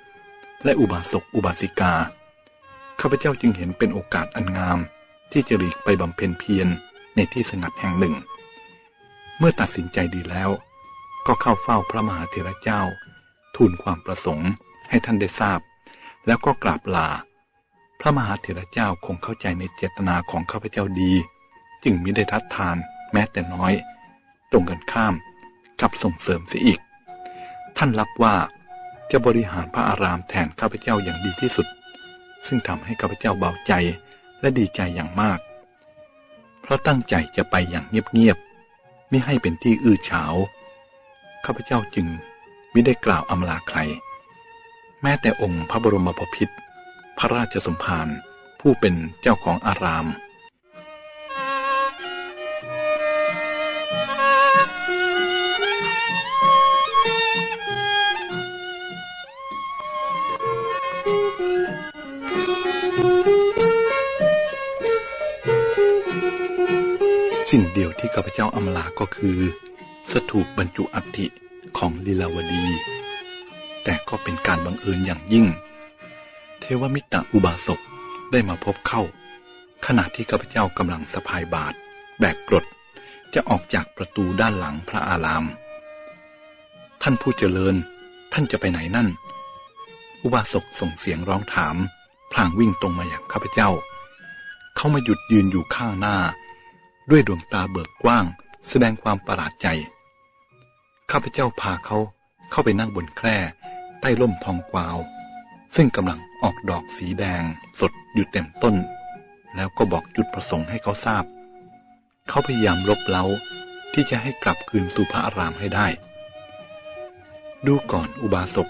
Speaker 2: และอุบาสกอุบาสิกา ข้าพเจ้าจึงเห็นเป็นโอกาสอันงาม ที่จะหลีกไปบำเพ็ญเพียรในที่สงัดแห่งหนึ่ง เมื่อตัดสินใจดีแล้ว ก็เข้าเฝ้าพระมหาเถระเจ้า ทูลความประสงค์ให้ท่านได้ทราบ แล้วก็กราบลา พระมหาเถระเจ้าคงเข้าใจในเจตนาของข้าพเจ้าดี จึงมิได้ทัดทานแม้แต่น้อย ตรงกันข้าม กับส่งเสริมเสียอีก ท่านรับว่าจะบริหารพระอารามแทนข้าพเจ้าอย่างดีที่สุด ซึ่งทำให้ข้าพเจ้าเบาใจและดีใจอย่างมาก เพราะตั้งใจจะไปอย่างเงียบๆไม่ให้เป็นที่อื้อฉาวข้าพเจ้าจึงไม่ได้กล่าวอำลาใคร แม้แต่องค์พระบรมบพิตรพระราชสมภารผู้เป็นเจ้าของอาราม สิ่งเดียวที่ข้าพเจ้าอำลาก็คือ สถูปบรรจุอัฐิของลีลาวดี แต่ก็เป็นการบังเอิญอย่างยิ่ง เทวมิตรอุบาสกได้มาพบเข้า ขณะที่ข้าพเจ้ากำลังสะพายบาท แบกกรดจะออกจากประตูด้านหลังพระอาราม ท่านผู้เจริญ ท่านจะไปไหนนั่น อุบาสกส่งเสียงร้องถาม พลางวิ่งตรงมาอย่างข้าพเจ้า เขามาหยุดยืนอยู่ข้างหน้า ด้วยดวงตาเบิกกว้าง แสดงความประหลาดใจ ข้าพเจ้าพาเขาเข้าไปนั่งบนแคร่ ใต้ร่มทองกวาว ซึ่งกำลังออกดอกสีแดงสดอยู่เต็มต้น แล้วก็บอกจุดประสงค์ให้เขาทราบ เขาพยายามลบเล้าที่จะให้กลับคืนสู่พระอารามให้ได้ ดูก่อนอุบาสก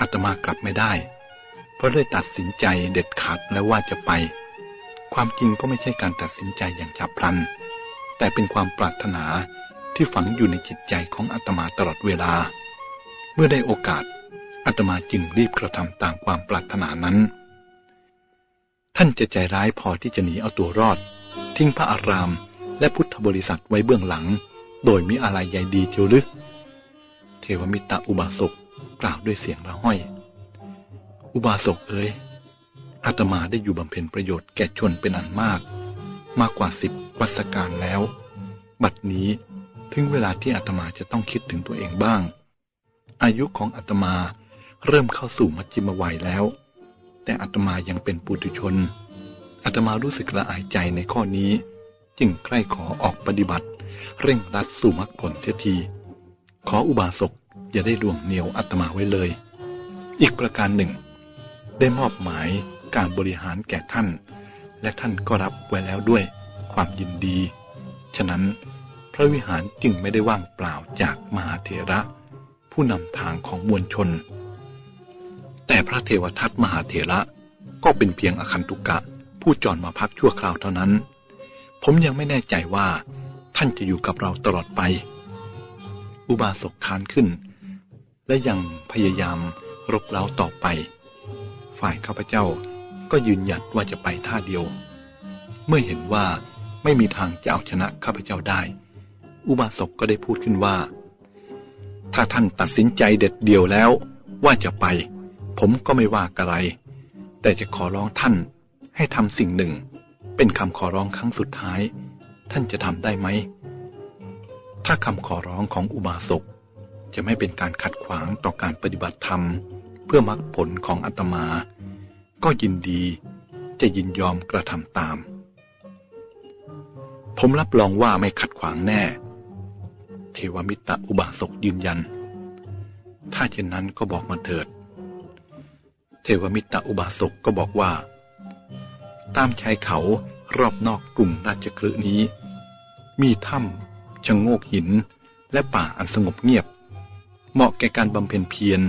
Speaker 2: อาตมากลับไม่ได้ เพราะได้ตัดสินใจเด็ดขาดแล้วว่าจะไป ความจริงก็ไม่ใช่การตัดสินใจอย่างฉับพลัน แต่เป็นความปรารถนาที่ฝังอยู่ในจิตใจของอาตมาตลอดเวลา เมื่อได้โอกาสอาตมาจึงรีบกระทำตามความปรารถนานั้น ท่านจะใจร้ายพอที่จะหนีเอาตัวรอด ทิ้งพระอารามและพุทธบริษัทไว้เบื้องหลัง โดยมิอะไรใยดีเจียวลึกเทวมิตรอุบาสกกล่าวด้วยเสียงระห้อย อุบาสกเอ๋ย อาตมาได้อยู่บำเพ็ญประโยชน์แก่ชนเป็นอันมาก มากกว่าสิบวัศการแล้ว บัดนี้ถึงเวลาที่อาตมาจะต้องคิดถึงตัวเองบ้าง อายุของอาตมาเริ่มเข้าสู่มัจจิมวัยแล้ว แต่อาตมายังเป็นปุถุชนอาตมารู้สึกละอายใจในข้อนี้ จึงใคร่ขอออกปฏิบัติ เร่งรัดสู่มรรคผลเสียที ขออุบาสกอย่าได้ดวงเหนียวอาตมาไว้เลย อีกประการหนึ่ง ได้มอบหมาย การบริหารแก่ท่าน และท่านก็รับไว้แล้วด้วยความยินดี ฉะนั้นพระวิหารจึงไม่ได้ว่างเปล่าจากมหาเถระ ผู้นำทางของมวลชน แต่พระเทวทัตมหาเถระก็เป็นเพียงอคันตุกะ ผู้จรมาพักชั่วคราวเท่านั้น ผมยังไม่แน่ใจว่าท่านจะอยู่กับเราตลอดไป อุบาสกคานขึ้น และยังพยายามรบเล้าต่อไป ฝ่ายข้าพเจ้า ก็ยืนหยัดว่าจะไปท่าเดียว เมื่อเห็นว่าไม่มีทางจะเอาชนะข้าพเจ้าได้ อุบาสกก็ได้พูดขึ้นว่า ถ้าท่านตัดสินใจเด็ดเดี่ยวแล้ว ว่าจะไป ผมก็ไม่ว่าอะไร แต่จะขอร้องท่านให้ทำสิ่งหนึ่ง เป็นคำขอร้องครั้งสุดท้าย ท่านจะทำได้ไหม ถ้าคำขอร้องของอุบาสกจะไม่เป็นการขัดขวางต่อการปฏิบัติธรรม เพื่อมรรคผลของอาตมา ก็ยินดีจะยินยอมกระทำตาม ผมรับรองว่าไม่ขัดขวางแน่ เทวมิตรอุบาสกยืนยัน ถ้าเช่นนั้นก็บอกมาเถิด เทวมิตรอุบาสกก็บอกว่า ตามชายเขารอบนอกกลุ่มราชคลืนี้ มีถ้ำชะโงกหินและป่าอันสงบเงียบ เหมาะแก่การบำเพ็ญเพียร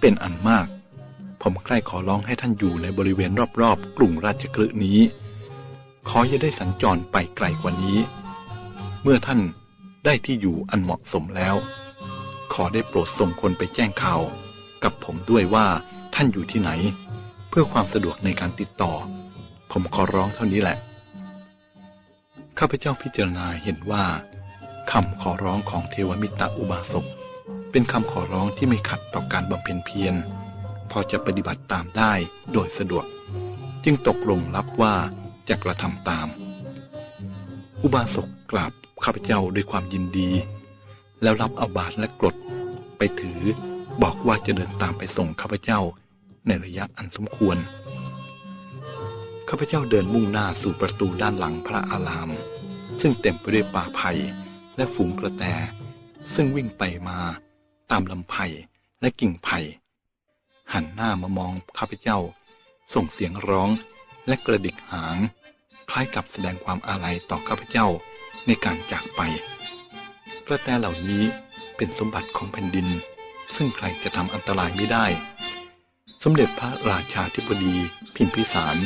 Speaker 2: เป็นอันมาก ผมใคร่ขอร้องให้ท่านอยู่ในบริเวณรอบๆกลุ่มราชคลืนี้ ขออย่าได้สัญจรไปไกลกว่านี้ เมื่อท่านได้ที่อยู่อันเหมาะสมแล้ว ขอได้โปรดส่งคนไปแจ้งข่าวกับผมด้วยว่าท่านอยู่ที่ไหน เพื่อความสะดวกในการติดต่อ ผมขอร้องเท่านี้แหละ ข้าพเจ้าพิจารณาเห็นว่าคำขอร้องของเทวมิตรอุบาสกเป็นคำขอร้องที่ไม่ขัดต่อการบำเพ็ญเพียร อจะปฏิบัติตามได้โดยสะดวก จึงตกลงรับว่าจะกระทำตาม อุบาสกกราบข้าพเจ้าด้วยความยินดี แล้วรับอาบาตและกรดไปถือบอกว่าจะเดินตามไปส่งข้าพเจ้าในระยะอันสมควร ข้าพเจ้าเดินมุ่งหน้าสู่ประตูด้านหลังพระอาราม ซึ่งเต็มไปด้วยป่าไผ่และฝูงกระแต ซึ่งวิ่งไปมาตามลำไผ่และกิ่งไผ่ หันหน้ามามองข้าพเจ้า ส่งเสียงร้องและกระดิกหาง คล้ายกับแสดงความอาลัยต่อข้าพเจ้าในการจากไปกระแตเหล่านี้เป็นสมบัติของแผ่นดิน ซึ่งใครจะทำอันตรายไม่ได้ สมเด็จพระราชาธิบดีพิมพิสาร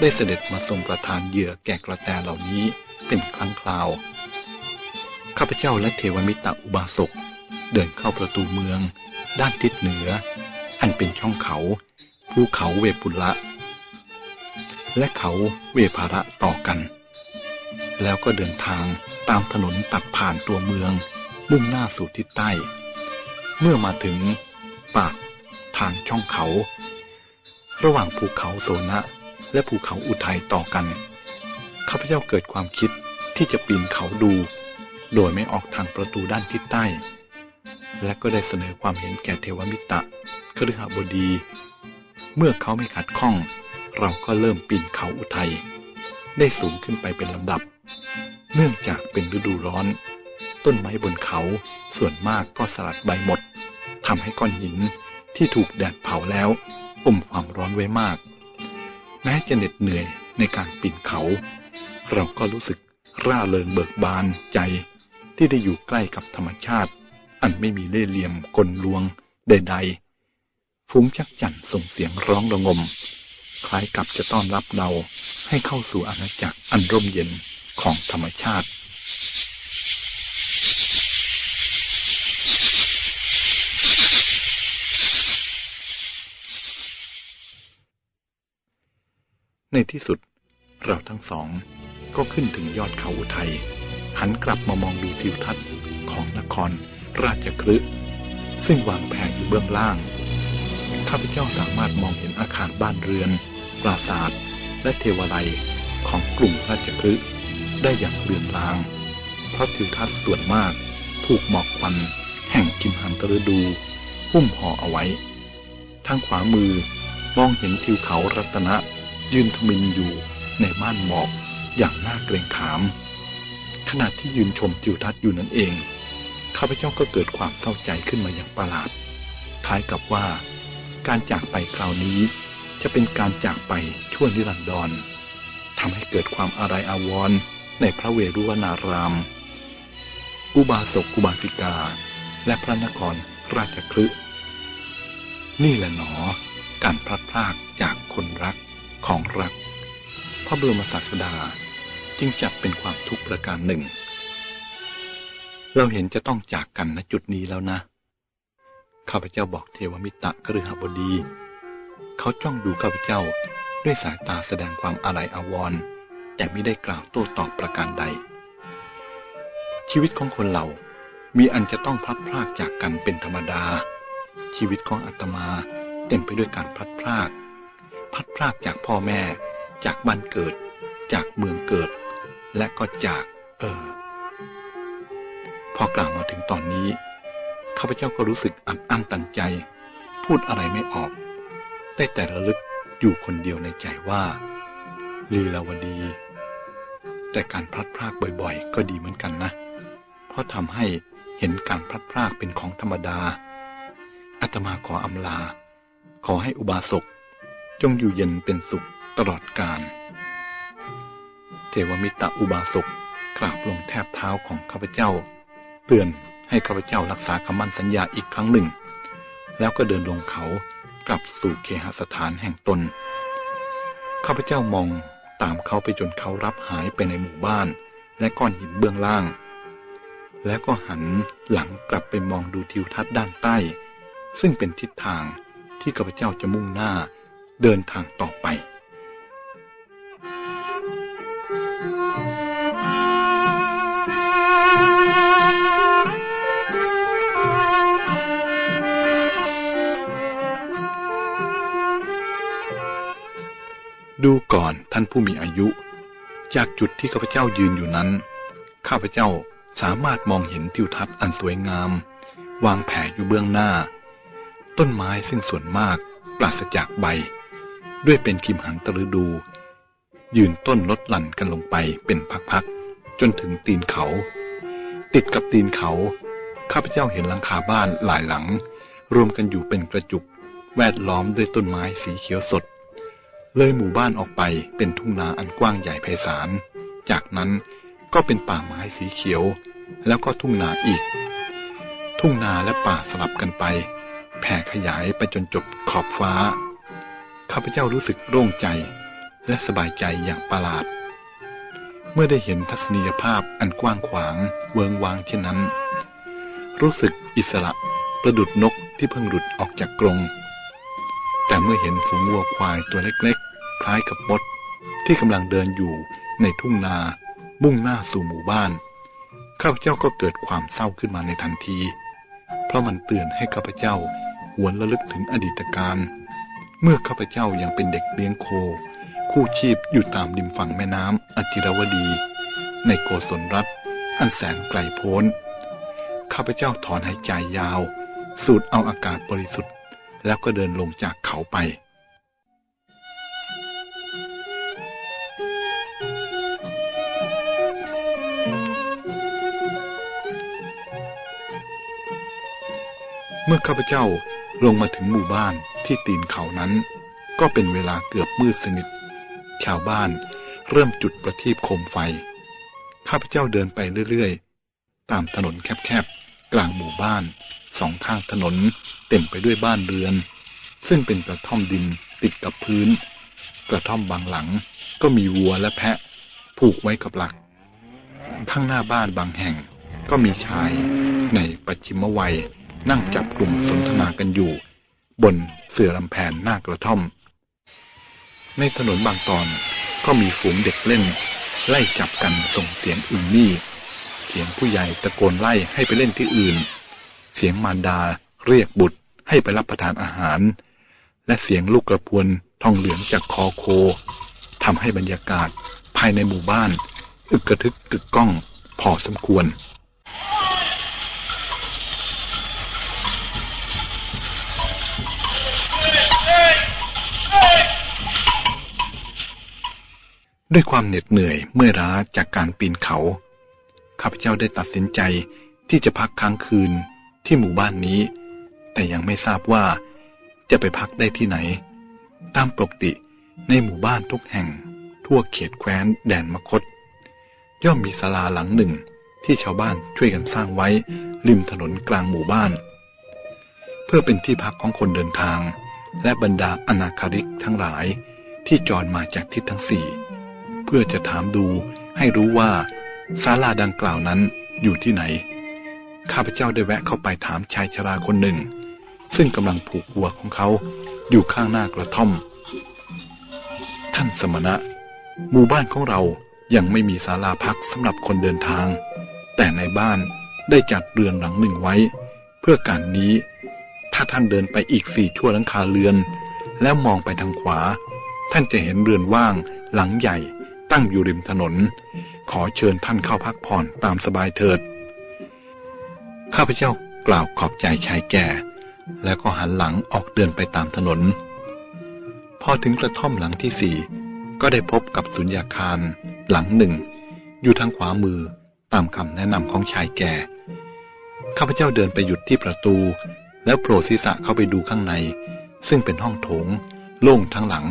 Speaker 2: ได้เสด็จมาทรงประทานเหยื่อแก่กระแตเหล่านี้เป็นครั้งคราว ข้าพเจ้าและเทวมิตรอุบาสกเดินเข้าประตูเมือง ด้านทิศเหนือ อันเป็นช่องเขาภูเขาเวปุละ และเขาเวภาระต่อกัน แล้วก็เดินทางตามถนนตัดผ่านตัวเมือง มุ่งหน้าสู่ทิศใต้ เมื่อมาถึงปากทางช่องเขา ระหว่างภูเขาโซนะและภูเขาอุทัยต่อกันข้าพเจ้าเกิดความคิดที่จะปีนเขาดู โดยไม่ออกทางประตูด้านทิศใต้ และก็ได้เสนอความเห็นแก่เทวมิตะคฤหบดี เมื่อเขาไม่ขัดข้อง เราก็เริ่มปีนเขาอุทัย ได้สูงขึ้นไปเป็นลำดับ เนื่องจากเป็นฤดูร้อน ต้นไม้บนเขาส่วนมากก็สลัดใบหมดทำให้ก้อนหินที่ถูกแดดเผาแล้วอมความร้อนไว้มาก แม้จะเหน็ดเหนื่อยในการปีนเขา เราก็รู้สึกร่าเริงเบิกบานใจที่ได้อยู่ใกล้กับธรรมชาติ อันไม่มีเล่ห์เหลี่ยมกลลวงใดๆฟุ้งชักจั่นส่งเสียงร้องระงม คล้ายกับจะต้อนรับเราให้เข้าสู่อาณาจักรอันร่มเย็นของธรรมชาติในที่สุดเราทั้งสองก็ขึ้นถึงยอดเขาอุทัยหันกลับมามองดูทิวทัศน์ของนคร ราชคลึซึ่งวางแผงอยู่เบื้องล่าง ข้าพเจ้าสามารถมองเห็นอาคารบ้านเรือน ปราสาท และเทวาลัยของกลุ่มราชคลึได้อย่างเลือนลาง เพราะทิวทัศน์ส่วนมากถูกหมอกควันแห่งกิมหันตฤดูหุ้มห่อเอาไว้ ทางขวามือมองเห็นทิวเขารัตนะ ยืนทมินอยู่ในม่านหมอกอย่างน่าเกรงขาม ขณะที่ยืนชมทิวทัศน์อยู่นั่นเอง ข้าพเจ้าก็เกิดความเศร้าใจขึ้นมาอย่างประหลาด คล้ายกับว่า การจากไปคราวนี้ จะเป็นการจากไปชั่วนิรันดรทำให้เกิดความอะไรอาวรณ์ในพระเวรุวนาราม อุบาสกอุบาสิกา และพระนครราชคลึนี่แหละหนอ การพลัดพรากจากคนรักของรัก พระบรมศาสดาจึงจัดเป็นความทุกข์ประการหนึ่ง เราเห็นจะต้องจากกันณจุดนี้แล้วนะ ข้าพเจ้าบอกเทวมิตรกฤหบดี เขาจ้องดูข้าพเจ้าด้วยสายตาแสดงความอาลัยอาวรณ์แต่ไม่ได้กล่าวโต้ตอบประการใด ชีวิตของคนเรามีอันจะต้องพลัดพรากจากกันเป็นธรรมดา ชีวิตของอาตมาเต็มไปด้วยการพลัดพราก พลัดพรากจากพ่อแม่ จากบ้านเกิด จากเมืองเกิด และก็จาก เออ พอกล่าวมาถึงตอนนี้ข้าพเจ้าก็รู้สึกอัดอั้นตันใจ พูดอะไรไม่ออก ได้แต่ระลึกอยู่คนเดียวในใจว่า ลีลาวดี แต่การพลัดพรากบ่อยๆ ก็ดีเหมือนกันนะ เพราะทำให้เห็นการพลัดพรากเป็นของธรรมดาอาตมาขออำลา ขอให้อุบาสกจงอยู่เย็นเป็นสุขตลอดกาลเทวมิตรอุบาสกกราบลงแทบเท้าของข้าพเจ้า เตือนให้ข้าพเจ้ารักษาคำมั่นสัญญาอีกครั้งหนึ่ง แล้วก็เดินลงเขากลับสู่เคหสถานแห่งตน ข้าพเจ้ามองตามเขาไปจนเขารับหายไปในหมู่บ้าน และก้อนหินเบื้องล่าง แล้วก็หันหลังกลับไปมองดูทิวทัศน์ด้านใต้ ซึ่งเป็นทิศทางที่ข้าพเจ้าจะมุ่งหน้าเดินทางต่อไป ดูก่อนท่านผู้มีอายุ จากจุดที่ข้าพเจ้ายืนอยู่นั้น ข้าพเจ้าสามารถมองเห็นทิวทัศน์อันสวยงาม วางแผ่อยู่เบื้องหน้า ต้นไม้ซึ่งส่วนมากปราศจากใบ ด้วยเป็นคิมหันตฤดู ยืนต้นลดหลั่นกันลงไปเป็นพักๆจนถึงตีนเขา ติดกับตีนเขา ข้าพเจ้าเห็นหลังคาบ้านหลายหลัง รวมกันอยู่เป็นกระจุก แวดล้อมด้วยต้นไม้สีเขียวสด เลยหมู่บ้านออกไปเป็นทุ่งนาอันกว้างใหญ่ไพศาล จากนั้นก็เป็นป่าไม้สีเขียว แล้วก็ทุ่งนาอีก ทุ่งนาและป่าสลับกันไป แผ่ขยายไปจนจบขอบฟ้า ข้าพเจ้ารู้สึกโล่งใจและสบายใจอย่างประหลาด เมื่อได้เห็นทัศนียภาพอันกว้างขวางเวิงวางเช่นนั้น รู้สึกอิสระประดุดนกที่เพิ่งหลุดออกจากกรง แต่เมื่อเห็นฝูงวัวควายตัวเล็กๆ คล้ายกับมด ที่กำลังเดินอยู่ในทุ่งนามุ่งหน้าสู่หมู่บ้าน ข้าพเจ้าก็เกิดความเศร้าขึ้นมาในทันที เพราะมันเตือนให้ข้าพเจ้าหวนระลึกถึงอดีตการ เมื่อข้าพเจ้ายังเป็นเด็กเลี้ยงโค คู่ชีพอยู่ตามริมฝั่งแม่น้ำอจิรวดี ในโกศลรัฐ อันแสนไกลโพ้น ข้าพเจ้าถอนหายใจยาว สูดเอาอากาศบริสุทธิ์ แล้วก็เดินลงจากเขาไป เมื่อข้าพเจ้าลงมาถึงหมู่บ้านที่ตีนเขานั้น ก็เป็นเวลาเกือบมืดสนิท ชาวบ้านเริ่มจุดประทีปโคมไฟ ข้าพเจ้าเดินไปเรื่อยๆ ตามถนนแคบๆ กลางหมู่บ้าน สองข้างถนนเต็มไปด้วยบ้านเรือน ซึ่งเป็นกระท่อมดินติดกับพื้น กระท่อมบางหลังก็มีวัวและแพะ ผูกไว้กับหลัก ข้างหน้าบ้านบางแห่งก็มีชายในปัจฉิมวัยนั่งจับกลุ่มสนทนากันอยู่ บนเสื่อลำแพนหน้ากระท่อม ในถนนบางตอนก็มีฝูงเด็กเล่น ไล่จับกันส่งเสียงอึงมี่ เสียงผู้ใหญ่ตะโกนไล่ให้ไปเล่นที่อื่น เสียงมารดาเรียกบุตรให้ไปรับประทานอาหาร และเสียงลูกกระพวนทองเหลืองจากคอโคทำให้บรรยากาศภายในหมู่บ้าน อึกกระทึกกึกก้องพอสมควรด้วยความเหน็ดเหนื่อยเมื่อร้าจากการปีนเขา ข้าพเจ้าได้ตัดสินใจที่จะพักค้างคืนที่หมู่บ้านนี้ แต่ยังไม่ทราบว่าจะไปพักได้ที่ไหน ตามปกติในหมู่บ้านทุกแห่ง ทั่วเขตแคว้นแดนมคต ย่อมมีศาลาหลังหนึ่งที่ชาวบ้านช่วยกันสร้างไว้ริมถนนกลางหมู่บ้าน เพื่อเป็นที่พักของคนเดินทาง และบรรดาอนาคาริกทั้งหลายที่จรมาจากทิศทั้งสี่ เพื่อจะถามดูให้รู้ว่า ศาลาดังกล่าวนั้นอยู่ที่ไหน ข้าพเจ้าได้แวะเข้าไปถามชายชราคนหนึ่ง ซึ่งกำลังผูกวัวของเขาอยู่ข้างหน้ากระท่อม ท่านสมณะ หมู่บ้านของเรายังไม่มีศาลาพักสำหรับคนเดินทาง แต่ในบ้านได้จัดเรือนหลังหนึ่งไว้ เพื่อการนี้ ถ้าท่านเดินไปอีกสี่ชั่วหลังคาเรือน แล้วมองไปทางขวา ท่านจะเห็นเรือนว่างหลังใหญ่ตั้งอยู่ริมถนน ขอเชิญท่านเข้าพักผ่อนตามสบายเถิด ข้าพเจ้ากล่าวขอบใจชายแก่ แล้วก็หันหลังออกเดินไปตามถนน พอถึงกระท่อมหลังที่สี่ก็ได้พบกับสุญญาคารหลังหนึ่ง อยู่ทางขวามือตามคำแนะนำของชายแก่ ข้าพเจ้าเดินไปหยุดที่ประตู แล้วโผล่ศีรษะเข้าไปดูข้างใน ซึ่งเป็นห้องโถง โล่งทั้งหลัง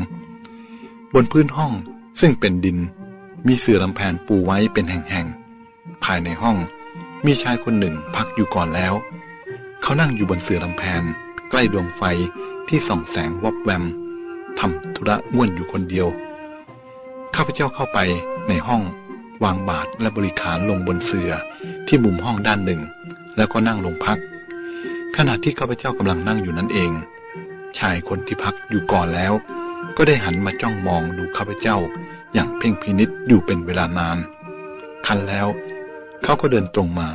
Speaker 2: บนพื้นห้องซึ่งเป็นดิน มีเสื่อลำแพนปูไว้เป็นแห่งๆ ภายในห้องมีชายคนหนึ่งพักอยู่ก่อนแล้ว เขานั่งอยู่บนเสื่อลำแพนใกล้ดวงไฟที่ส่องแสงวับแวมทำธุระม่วนอยู่คนเดียว ข้าพเจ้าเข้าไปในห้องวางบาทและบริขารลงบนเสื่อที่มุมห้องด้านหนึ่ง แล้วก็นั่งลงพัก ขณะที่ข้าพเจ้ากำลังนั่งอยู่นั่นเอง ชายคนที่พักอยู่ก่อนแล้ว ก็ได้หันมาจ้องมองดูข้าพเจ้า อย่างเพ่งพินิษอยู่เป็นเวลานาน คันแล้วเขาก็เดินตรงมา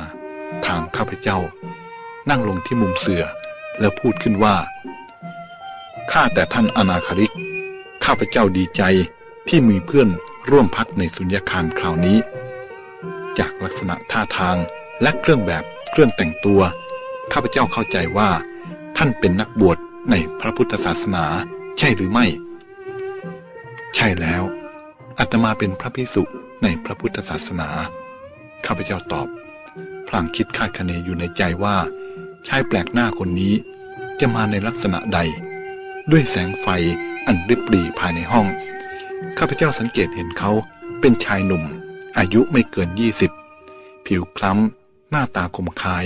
Speaker 2: ถามข้าพเจ้า นั่งลงที่มุมเสือแล้วพูดขึ้นว่า ข้าแต่ท่านอนาคาริก ข้าพเจ้าดีใจที่มีเพื่อนร่วมพักในสุญญาคารคราวนี้ จากลักษณะท่าทางและเครื่องแบบเครื่องแต่งตัว ข้าพเจ้าเข้าใจว่า ท่านเป็นนักบวชในพระพุทธศาสนา ใช่หรือไม่ ใช่แล้ว อาตมาเป็นพระพิสุในพระพุทธศาสนา ข้าพเจ้าตอบ พลางคิดคาดคะเนอยู่ในใจว่า ชายแปลกหน้าคนนี้จะมาในลักษณะใด ด้วยแสงไฟอันริบหรี่ภายในห้อง ข้าพเจ้าสังเกตเห็นเขาเป็นชายหนุ่ม อายุไม่เกินยี่สิบผิวคล้ำ หน้าตาคมคาย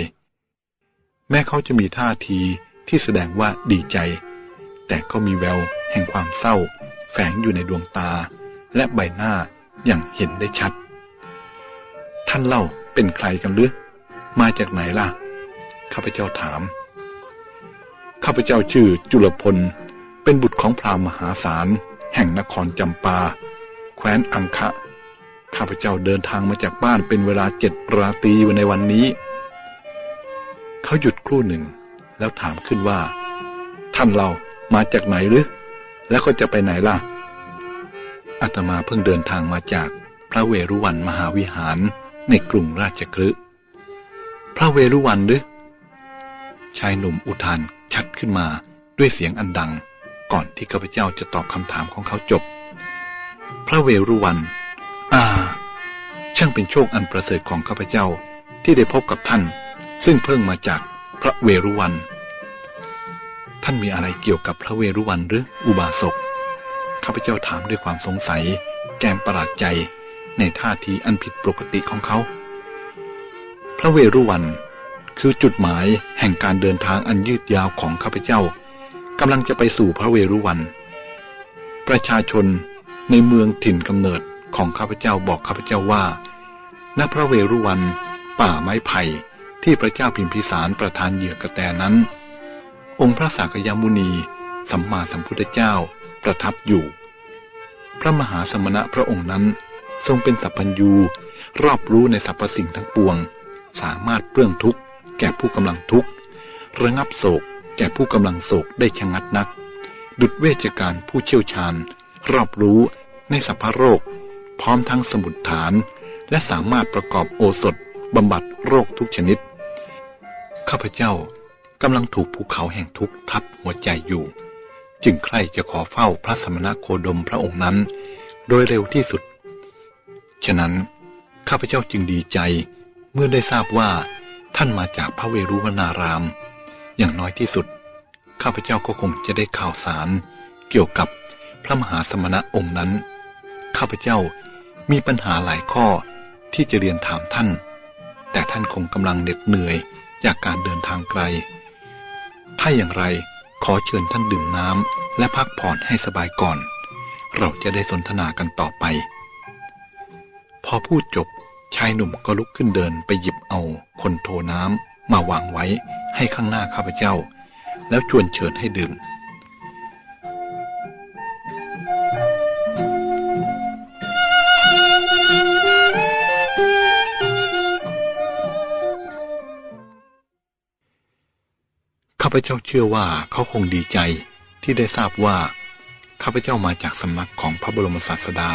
Speaker 2: แม้เขาจะมีท่าทีที่แสดงว่าดีใจ แต่ก็มีแววแห่งความเศร้า แฝงอยู่ในดวงตา และใบหน้าอย่างเห็นได้ชัด ท่านเล่าเป็นใครกันหรือมาจากไหนล่ะ ข้าพเจ้าถาม ข้าพเจ้าชื่อจุลพล เป็นบุตรของพราหมณ์มหาศาล แห่งนครจำปา แคว้นอังคะ ข้าพเจ้าเดินทางมาจากบ้านเป็นเวลาเจ็ดราตรีในวันนี้ เขาหยุดครู่หนึ่ง แล้วถามขึ้นว่า ท่านเรามาจากไหนหรือ แล้วก็จะไปไหนล่ะ อาตมาเพิ่งเดินทางมาจากพระเวรุวันมหาวิหารในกรุงราชกฤห์พระเวรุวันหรือชายหนุ่มอุทานชัดขึ้นมาด้วยเสียงอันดัง ก่อนที่ข้าพเจ้าจะตอบคำถามของเขาจบ พระเวรุวัน อ่า ช่างเป็นโชคอันประเสริฐของข้าพเจ้าที่ได้พบกับท่าน ซึ่งเพิ่งมาจากพระเวรุวัน ท่านมีอะไรเกี่ยวกับพระเวรุวันหรืออุบาสก ข้าพเจ้าถามด้วยความสงสัย แกมประหลาดใจในท่าทีอันผิดปกติของเขา พระเวรุวันคือจุดหมายแห่งการเดินทางอันยืดยาวของข้าพเจ้ากำลังจะไปสู่พระเวรุวัน ประชาชนในเมืองถิ่นกำเนิดของข้าพเจ้าบอกข้าพเจ้าว่า ณ พระเวรุวัน ป่าไม้ไผ่ที่พระเจ้าพิมพิสารประทานเหยื่อกระแตนั้น องค์พระสากยมุนี สัมมาสัมพุทธเจ้า ประทับอยู่ พระมหาสมณะพระองค์นั้น ทรงเป็นสัพพัญญู รอบรู้ในสรรพสิ่งทั้งปวง สามารถเปลื้องทุกข์ แก่ผู้กำลังทุกข์ ระงับโศก แก่ผู้กำลังโศกได้ชะงัดนัก ดุจเวชการผู้เชี่ยวชาญ รอบรู้ในสัพพโรค พร้อมทั้งสมุดฐาน และสามารถประกอบโอสถบำบัดโรคทุกชนิด ข้าพเจ้ากำลังถูกภูเขาแห่งทุกข์ทับหัวใจอยู่ จึงใคร่จะขอเฝ้าพระสมณโคดมพระองค์นั้น โดยเร็วที่สุด ฉะนั้นข้าพเจ้าจึงดีใจเมื่อได้ทราบว่าท่านมาจากพระเวรุวนาราม อย่างน้อยที่สุด ข้าพเจ้าก็คงจะได้ข่าวสาร เกี่ยวกับพระมหาสมณะองค์นั้น ข้าพเจ้ามีปัญหาหลายข้อที่จะเรียนถามท่าน แต่ท่านคงกำลังเหน็ดเหนื่อยจากการเดินทางไกล ถ้าอย่างไร ขอเชิญท่านดื่มน้ำและพักผ่อนให้สบายก่อน เราจะได้สนทนากันต่อไป พอพูดจบชายหนุ่มก็ลุกขึ้นเดินไปหยิบเอาคนโทน้ำมาวางไว้ให้ข้างหน้าข้าพเจ้า แล้วชวนเชิญให้ดื่ม พเจ้าเชื่อว่าเขาคงดีใจที่ได้ทราบว่าข้าพเจ้ามาจากสำนักของพระบรมศาสดา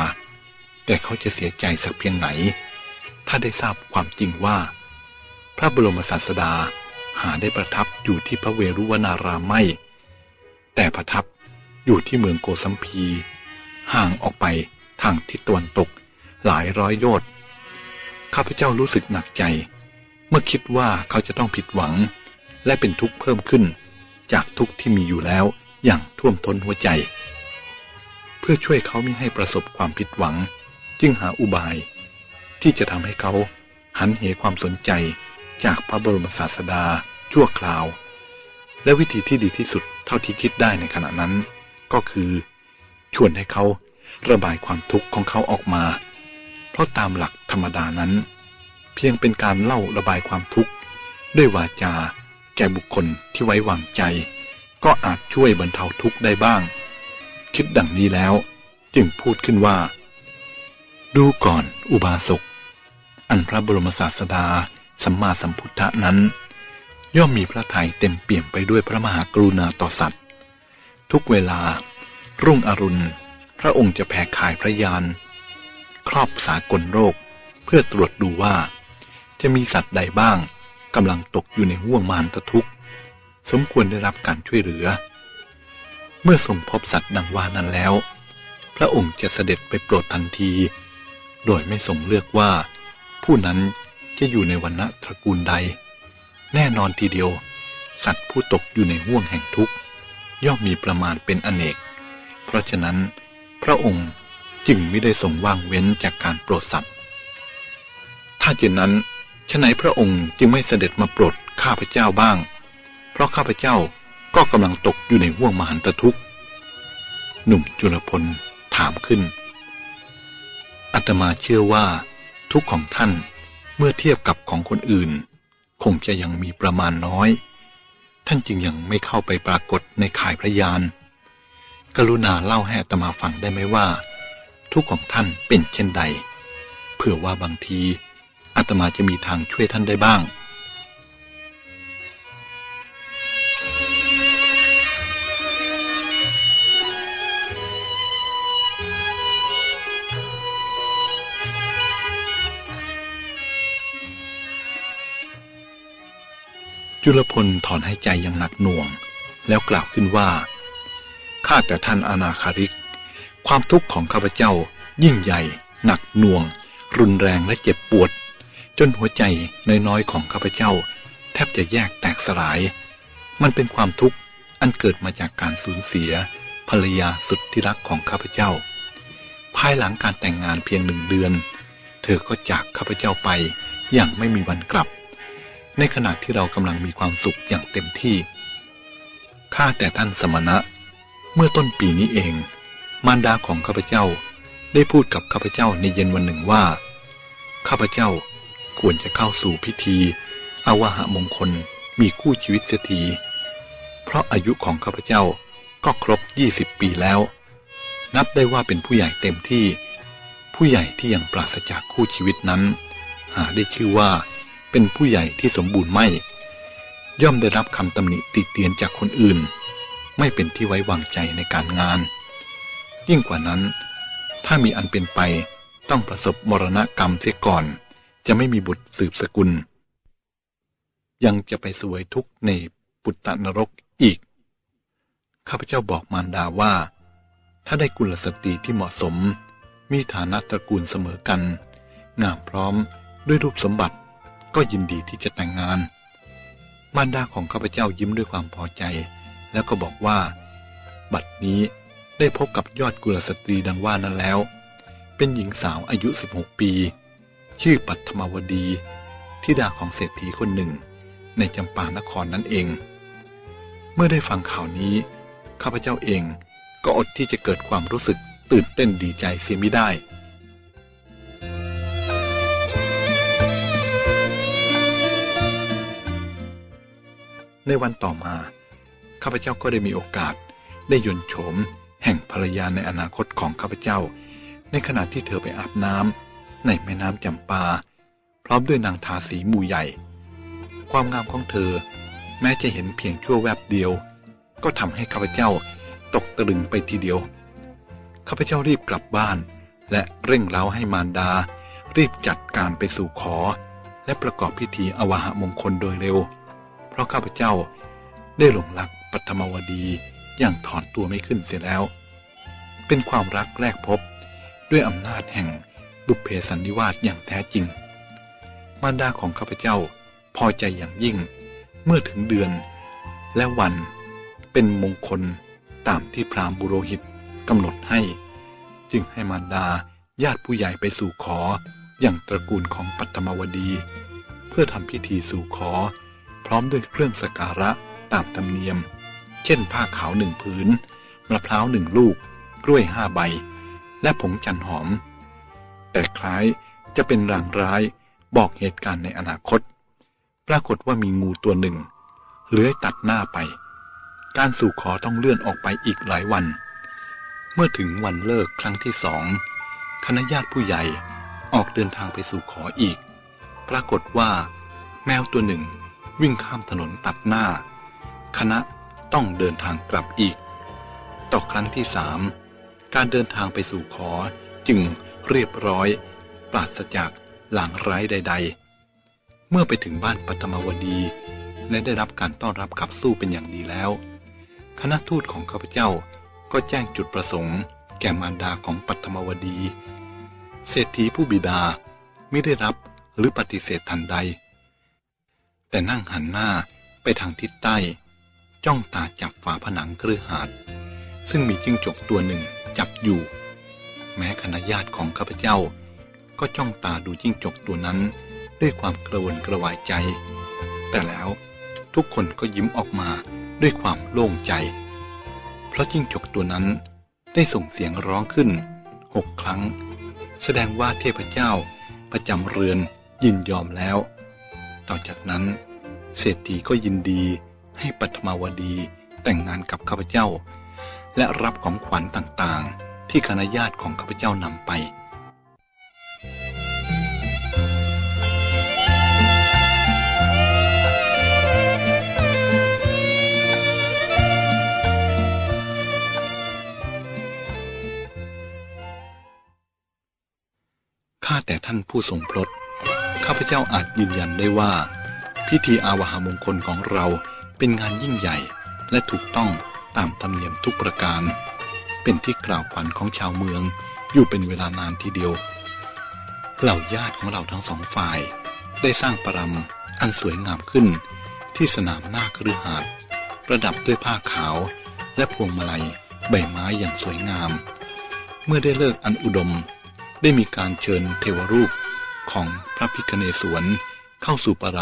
Speaker 2: แต่เขาจะเสียใจสักเพียงไหน ถ้าได้ทราบความจริงว่า พระบรมศาสดาหาได้ประทับอยู่ที่พระเวรุวนารามไม่ แต่ประทับอยู่ที่เมืองโกสัมพี ห่างออกไปทางทิศตะวันตกหลายร้อยโยชน์ข้าพเจ้ารู้สึกหนักใจ เมื่อคิดว่าเขาจะต้องผิดหวัง และเป็นทุกข์เพิ่มขึ้น จากทุกข์ที่มีอยู่แล้วอย่างท่วมท้นหัวใจ เพื่อช่วยเขาไมิให้ประสบความผิดหวัง จึงหาอุบาย ที่จะทำให้เขาหันเหความสนใจจากพระบรมศาสดา ชั่วคราว และวิธีที่ดีที่สุดเท่าที่คิดได้ในขณะนั้น ก็คือ ชวนให้เขาระบายความทุกข์ของเขาออกมา เพราะตามหลักธรรมดานั้น เพียงเป็นการเล่าระบายความทุกข์ด้วยวาจา แก่บุคคลที่ไว้วางใจ ก็อาจช่วยบรรเทาทุกข์ได้บ้าง คิดดังนี้แล้ว จึงพูดขึ้นว่า ดูก่อนอุบาสก อันพระบรมศาสดาสัมมาสัมพุทธะนั้น ย่อมมีพระทัยเต็มเปี่ยมไปด้วยพระมหากรุณาต่อสัตว์ ทุกเวลา รุ่งอรุณ พระองค์จะแผ่ขายพระยาน ครอบสากลโรคเพื่อตรวจดูว่า จะมีสัตว์ใดบ้าง กำลังตกอยู่ในห่วงมารตะทุกข์ สมควรได้รับการช่วยเหลือ เมื่อทรงพบสัตว์ดังว่านั้นแล้ว พระองค์จะเสด็จไปโปรดทันที โดยไม่ทรงเลือกว่า ผู้นั้นจะอยู่ในวันณะตระกูลใด แน่นอนทีเดียว สัตว์ผู้ตกอยู่ในห่วงแห่งทุกข์ ย่อมมีประมาณเป็นอเนก เพราะฉะนั้น พระองค์จึงไม่ได้ทรงว่างเว้นจากการโปรดสัตว์ถ้าเช่นนั้น ฉนัยพระองค์จึงไม่เสด็จมาโปรดข้าพเจ้าบ้าง เพราะข้าพเจ้าก็กำลังตกอยู่ในห่วงมหันตทุกข์ หนุ่มจุลพลถามขึ้นอาตมาเชื่อว่า ทุกของท่านเมื่อเทียบกับของคนอื่น คงจะยังมีประมาณน้อย ท่านจึงยังไม่เข้าไปปรากฏในข่ายพระยาน กรุณาเล่าให้ตมาฟังได้ไหมว่า ทุกของท่านเป็นเช่นใด เผื่อว่าบางที อาตมาจะมีทางช่วยท่านได้บ้าง จุลพลถอนหายใจอย่างหนักหน่วง แล้วกล่าวขึ้นว่าข้าแต่ท่านอนาคาริก ความทุกข์ของข้าพเจ้ายิ่งใหญ่ หนักหน่วง รุนแรงและเจ็บปวด จนหัวใจน้อยๆของข้าพเจ้า แทบจะแยกแตกสลาย มันเป็นความทุกข์อันเกิดมาจากการสูญเสีย ภรรยาสุดที่รักของข้าพเจ้า ภายหลังการแต่งงานเพียงหนึ่งเดือน เธอก็จากข้าพเจ้าไปอย่างไม่มีวันกลับ ในขณะที่เรากำลังมีความสุขอย่างเต็มที่ข้าแต่ท่านสมณะ เมื่อต้นปีนี้เอง มารดาของข้าพเจ้าได้พูดกับข้าพเจ้าในเย็นวันหนึ่งว่า ข้าพเจ้า ควรจะเข้าสู่พิธีอวหะมงคลมีคู่ชีวิตเสียทีเพราะอายุของข้าพเจ้าก็ครบยี่สิบปีแล้ว นับได้ว่าเป็นผู้ใหญ่เต็มที่ ผู้ใหญ่ที่ยังปราศจากคู่ชีวิตนั้น หาได้ชื่อว่าเป็นผู้ใหญ่ที่สมบูรณ์ไม่ ย่อมได้รับคำตำหนิติเตียนจากคนอื่น ไม่เป็นที่ไว้วางใจในการงาน ยิ่งกว่านั้น ถ้ามีอันเป็นไปต้องประสบมรณกรรมเสียก่อน จะไม่มีบุตรสืบสกุล ยังจะไปสวยทุกข์ในปุตตนรกอีก ข้าพเจ้าบอกมารดาว่า ถ้าได้กุลสตรีที่เหมาะสม มีฐานะตระกูลเสมอกัน งามพร้อมด้วยรูปสมบัติก็ยินดีที่จะแต่งงาน มารดาของข้าพเจ้ายิ้มด้วยความพอใจ แล้วก็บอกว่า บัดนี้ได้พบกับยอดกุลสตรีดังว่านั้นแล้ว เป็นหญิงสาวอายุ 16 ปี ชื่อปัทมวดีทิดาของเศรษฐีคนหนึ่ง ในจำปานครนั่นเอง เมื่อได้ฟังข่าวนี้ ข้าพเจ้าเองก็อดที่จะเกิดความรู้สึกตื่นเต้นดีใจเสียไม่ได้ในวันต่อมา ข้าพเจ้าก็ได้มีโอกาสได้ยนโฉม แห่งภรรยาในอนาคตของข้าพเจ้า ในขณะที่เธอไปอาบน้ำ ในแม่น้ำจำปา พร้อมด้วยนางทาสีมูใหญ่ ความงามของเธอ แม้จะเห็นเพียงชั่วแวบเดียว ก็ทำให้ข้าพเจ้าตกตะลึงไปทีเดียวข้าพเจ้ารีบกลับบ้าน และเร่งเร้าให้มารดา รีบจัดการไปสู่ขอ และประกอบพิธีอวหมงคลโดยเร็ว เพราะข้าพเจ้าได้หลงรักปัทมวดีอย่างถอนตัวไม่ขึ้นเสียแล้ว เป็นความรักแรกพบด้วยอำนาจแห่ง บุพเพสันนิวาสอย่างแท้จริง มารดาของข้าพเจ้าพอใจอย่างยิ่ง เมื่อถึงเดือนและวันเป็นมงคลตามที่พราหมณ์บุโรหิตกำหนดให้ จึงให้มารดาญาติผู้ใหญ่ไปสู่ขออย่างตระกูลของปัตมวดี เพื่อทำพิธีสู่ขอ พร้อมด้วยเครื่องสการะตามธรรมเนียม เช่นผ้าขาวหนึ่งผืนมะพร้าวหนึ่งลูก กล้วยห้าใบ และผงจันหอม แต่คล้ายจะเป็นรางร้ายบอกเหตุการณ์ในอนาคต ปรากฏว่ามีงูตัวหนึ่งเลื้อยตัดหน้าไป การสู่ขอต้องเลื่อนออกไปอีกหลายวัน เมื่อถึงวันเลิกครั้งที่สองคณะญาติผู้ใหญ่ออกเดินทางไปสู่ขออีก ปรากฏว่า แมวตัวหนึ่งวิ่งข้ามถนนตัดหน้า คณะต้องเดินทางกลับอีก ต่อครั้งที่สามการเดินทางไปสู่ขอจึง เรียบร้อย ปราศจากหลังร้ายใด ๆ เมื่อไปถึงบ้านปัตมวดี และได้รับการต้อนรับขับสู้เป็นอย่างดีแล้ว คณะทูตของข้าพเจ้าก็แจ้งจุดประสงค์ แก่มารดาของปัตมวดี เศรษฐีผู้บิดาไม่ได้รับหรือปฏิเสธทันใด แต่นั่งหันหน้าไปทางทิศใต้ จ้องตาจับฝาผนังเครือหาด ซึ่งมีจิ้งจกตัวหนึ่งจับอยู่ แม้คณะญาติของข้าพเจ้า ก็จ้องตาดูจิ้งจกตัวนั้นด้วยความกระวนกระวายใจ แต่แล้วทุกคนก็ยิ้มออกมาด้วยความโล่งใจ เพราะจิ้งจกตัวนั้นได้ส่งเสียงร้องขึ้นหกครั้ง แสดงว่าเทพเจ้าประจำเรือนยินยอมแล้ว ต่อจากนั้น เศรษฐีก็ยินดีให้ปัทมาวดีแต่งงานกับข้าพเจ้า และรับของขวัญต่างๆ ที่คณะญาติของข้าพเจ้านำไป ข้าแต่ท่านผู้ทรงพรตข้าพเจ้าอาจยืนยันได้ว่า พิธีอาวหามงคลของเราเป็นงานยิ่งใหญ่และถูกต้องตามธรรมเนียมทุกประการ เป็นที่กล่าวขวัญของชาวเมือง อยู่เป็นเวลานานทีเดียว เหล่าญาติของเราทั้งสองฝ่าย ได้สร้างปรำอันสวยงามขึ้น ที่สนามหน้าคฤหาสน์ประดับด้วยผ้าขาว และพวงมาลัยใบไม้อย่างสวยงาม เมื่อได้เลิกอันอุดม ได้มีการเชิญเทวรูปของพระพิคเนศวรเข้าสู่ปร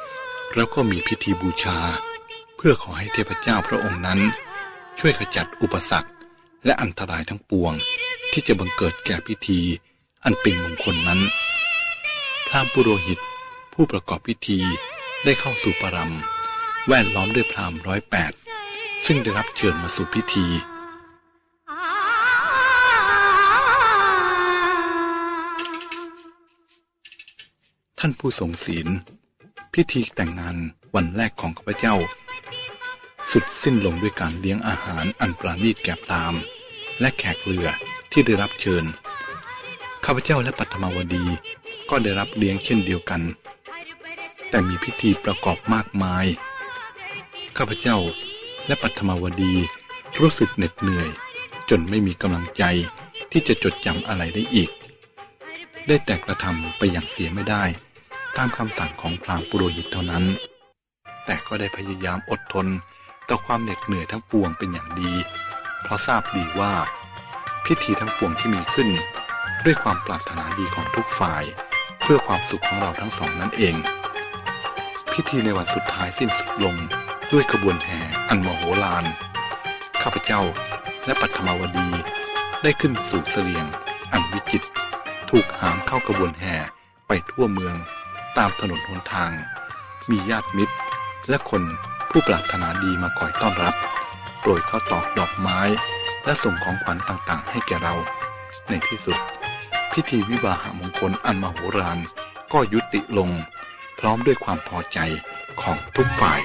Speaker 2: ำแล้วก็มีพิธีบูชา เพื่อขอให้เทพเจ้าพระองค์นั้น ช่วยขจัดอุปสรรค และอันตรายทั้งปวงที่จะบังเกิดแก่พิธี อันเป็นมงคลนั้นพราหมปุโรหิต ผู้ประกอบพิธีได้เข้าสู่ปรำแวดล้อมด้วยพราหมณ์ร้อยแปดซึ่งได้รับเชิญมาสู่พิธีท่านผู้ทรงศีล พิธีแต่งงานวันแรกของข้าพเจ้า สุดสิ้นลงด้วยการเลี้ยงอาหารอันปราณีตแก่พรามและแขกเรือที่ได้รับเชิญ ข้าพเจ้าและปัทมาวดีก็ได้รับเลี้ยงเช่นเดียวกัน แต่มีพิธีประกอบมากมาย ข้าพเจ้าและปัทมาวดีรู้สึกเหน็ดเหนื่อย จนไม่มีกำลังใจที่จะจดจำอะไรได้อีก ได้แต่กระทำไปอย่างเสียไม่ได้ ตามคำสั่งของพรามปุโรหิตเท่านั้น แต่ก็ได้พยายามอดทน ต่อความเหน็ดเหนื่อยทั้งปวงเป็นอย่างดี เพราะทราบดีว่า พิธีทั้งปวงที่มีขึ้น ด้วยความปรารถนาดีของทุกฝ่าย เพื่อความสุขของเราทั้งสองนั่นเอง พิธีในวันสุดท้ายสิ้นสุดลงด้วยขบวนแห่อันมโหฬารข้าพเจ้าและปัทมวดีได้ขึ้นสู่เสลียง อันวิจิตถูกหามเข้ากระบวนแห่ไปทั่วเมือง ตามถนนหนทาง มีญาติมิตร และคน ผู้ปรารถนาดีมาคอยต้อนรับ โปรยข้าวตอกดอกไม้ และส่งของขวัญต่างๆ ให้แก่เรา ในที่สุด พิธีวิวาหมงคลอันมโหฬารก็ยุติลง พร้อมด้วยความพอใจของทุกฝ่าย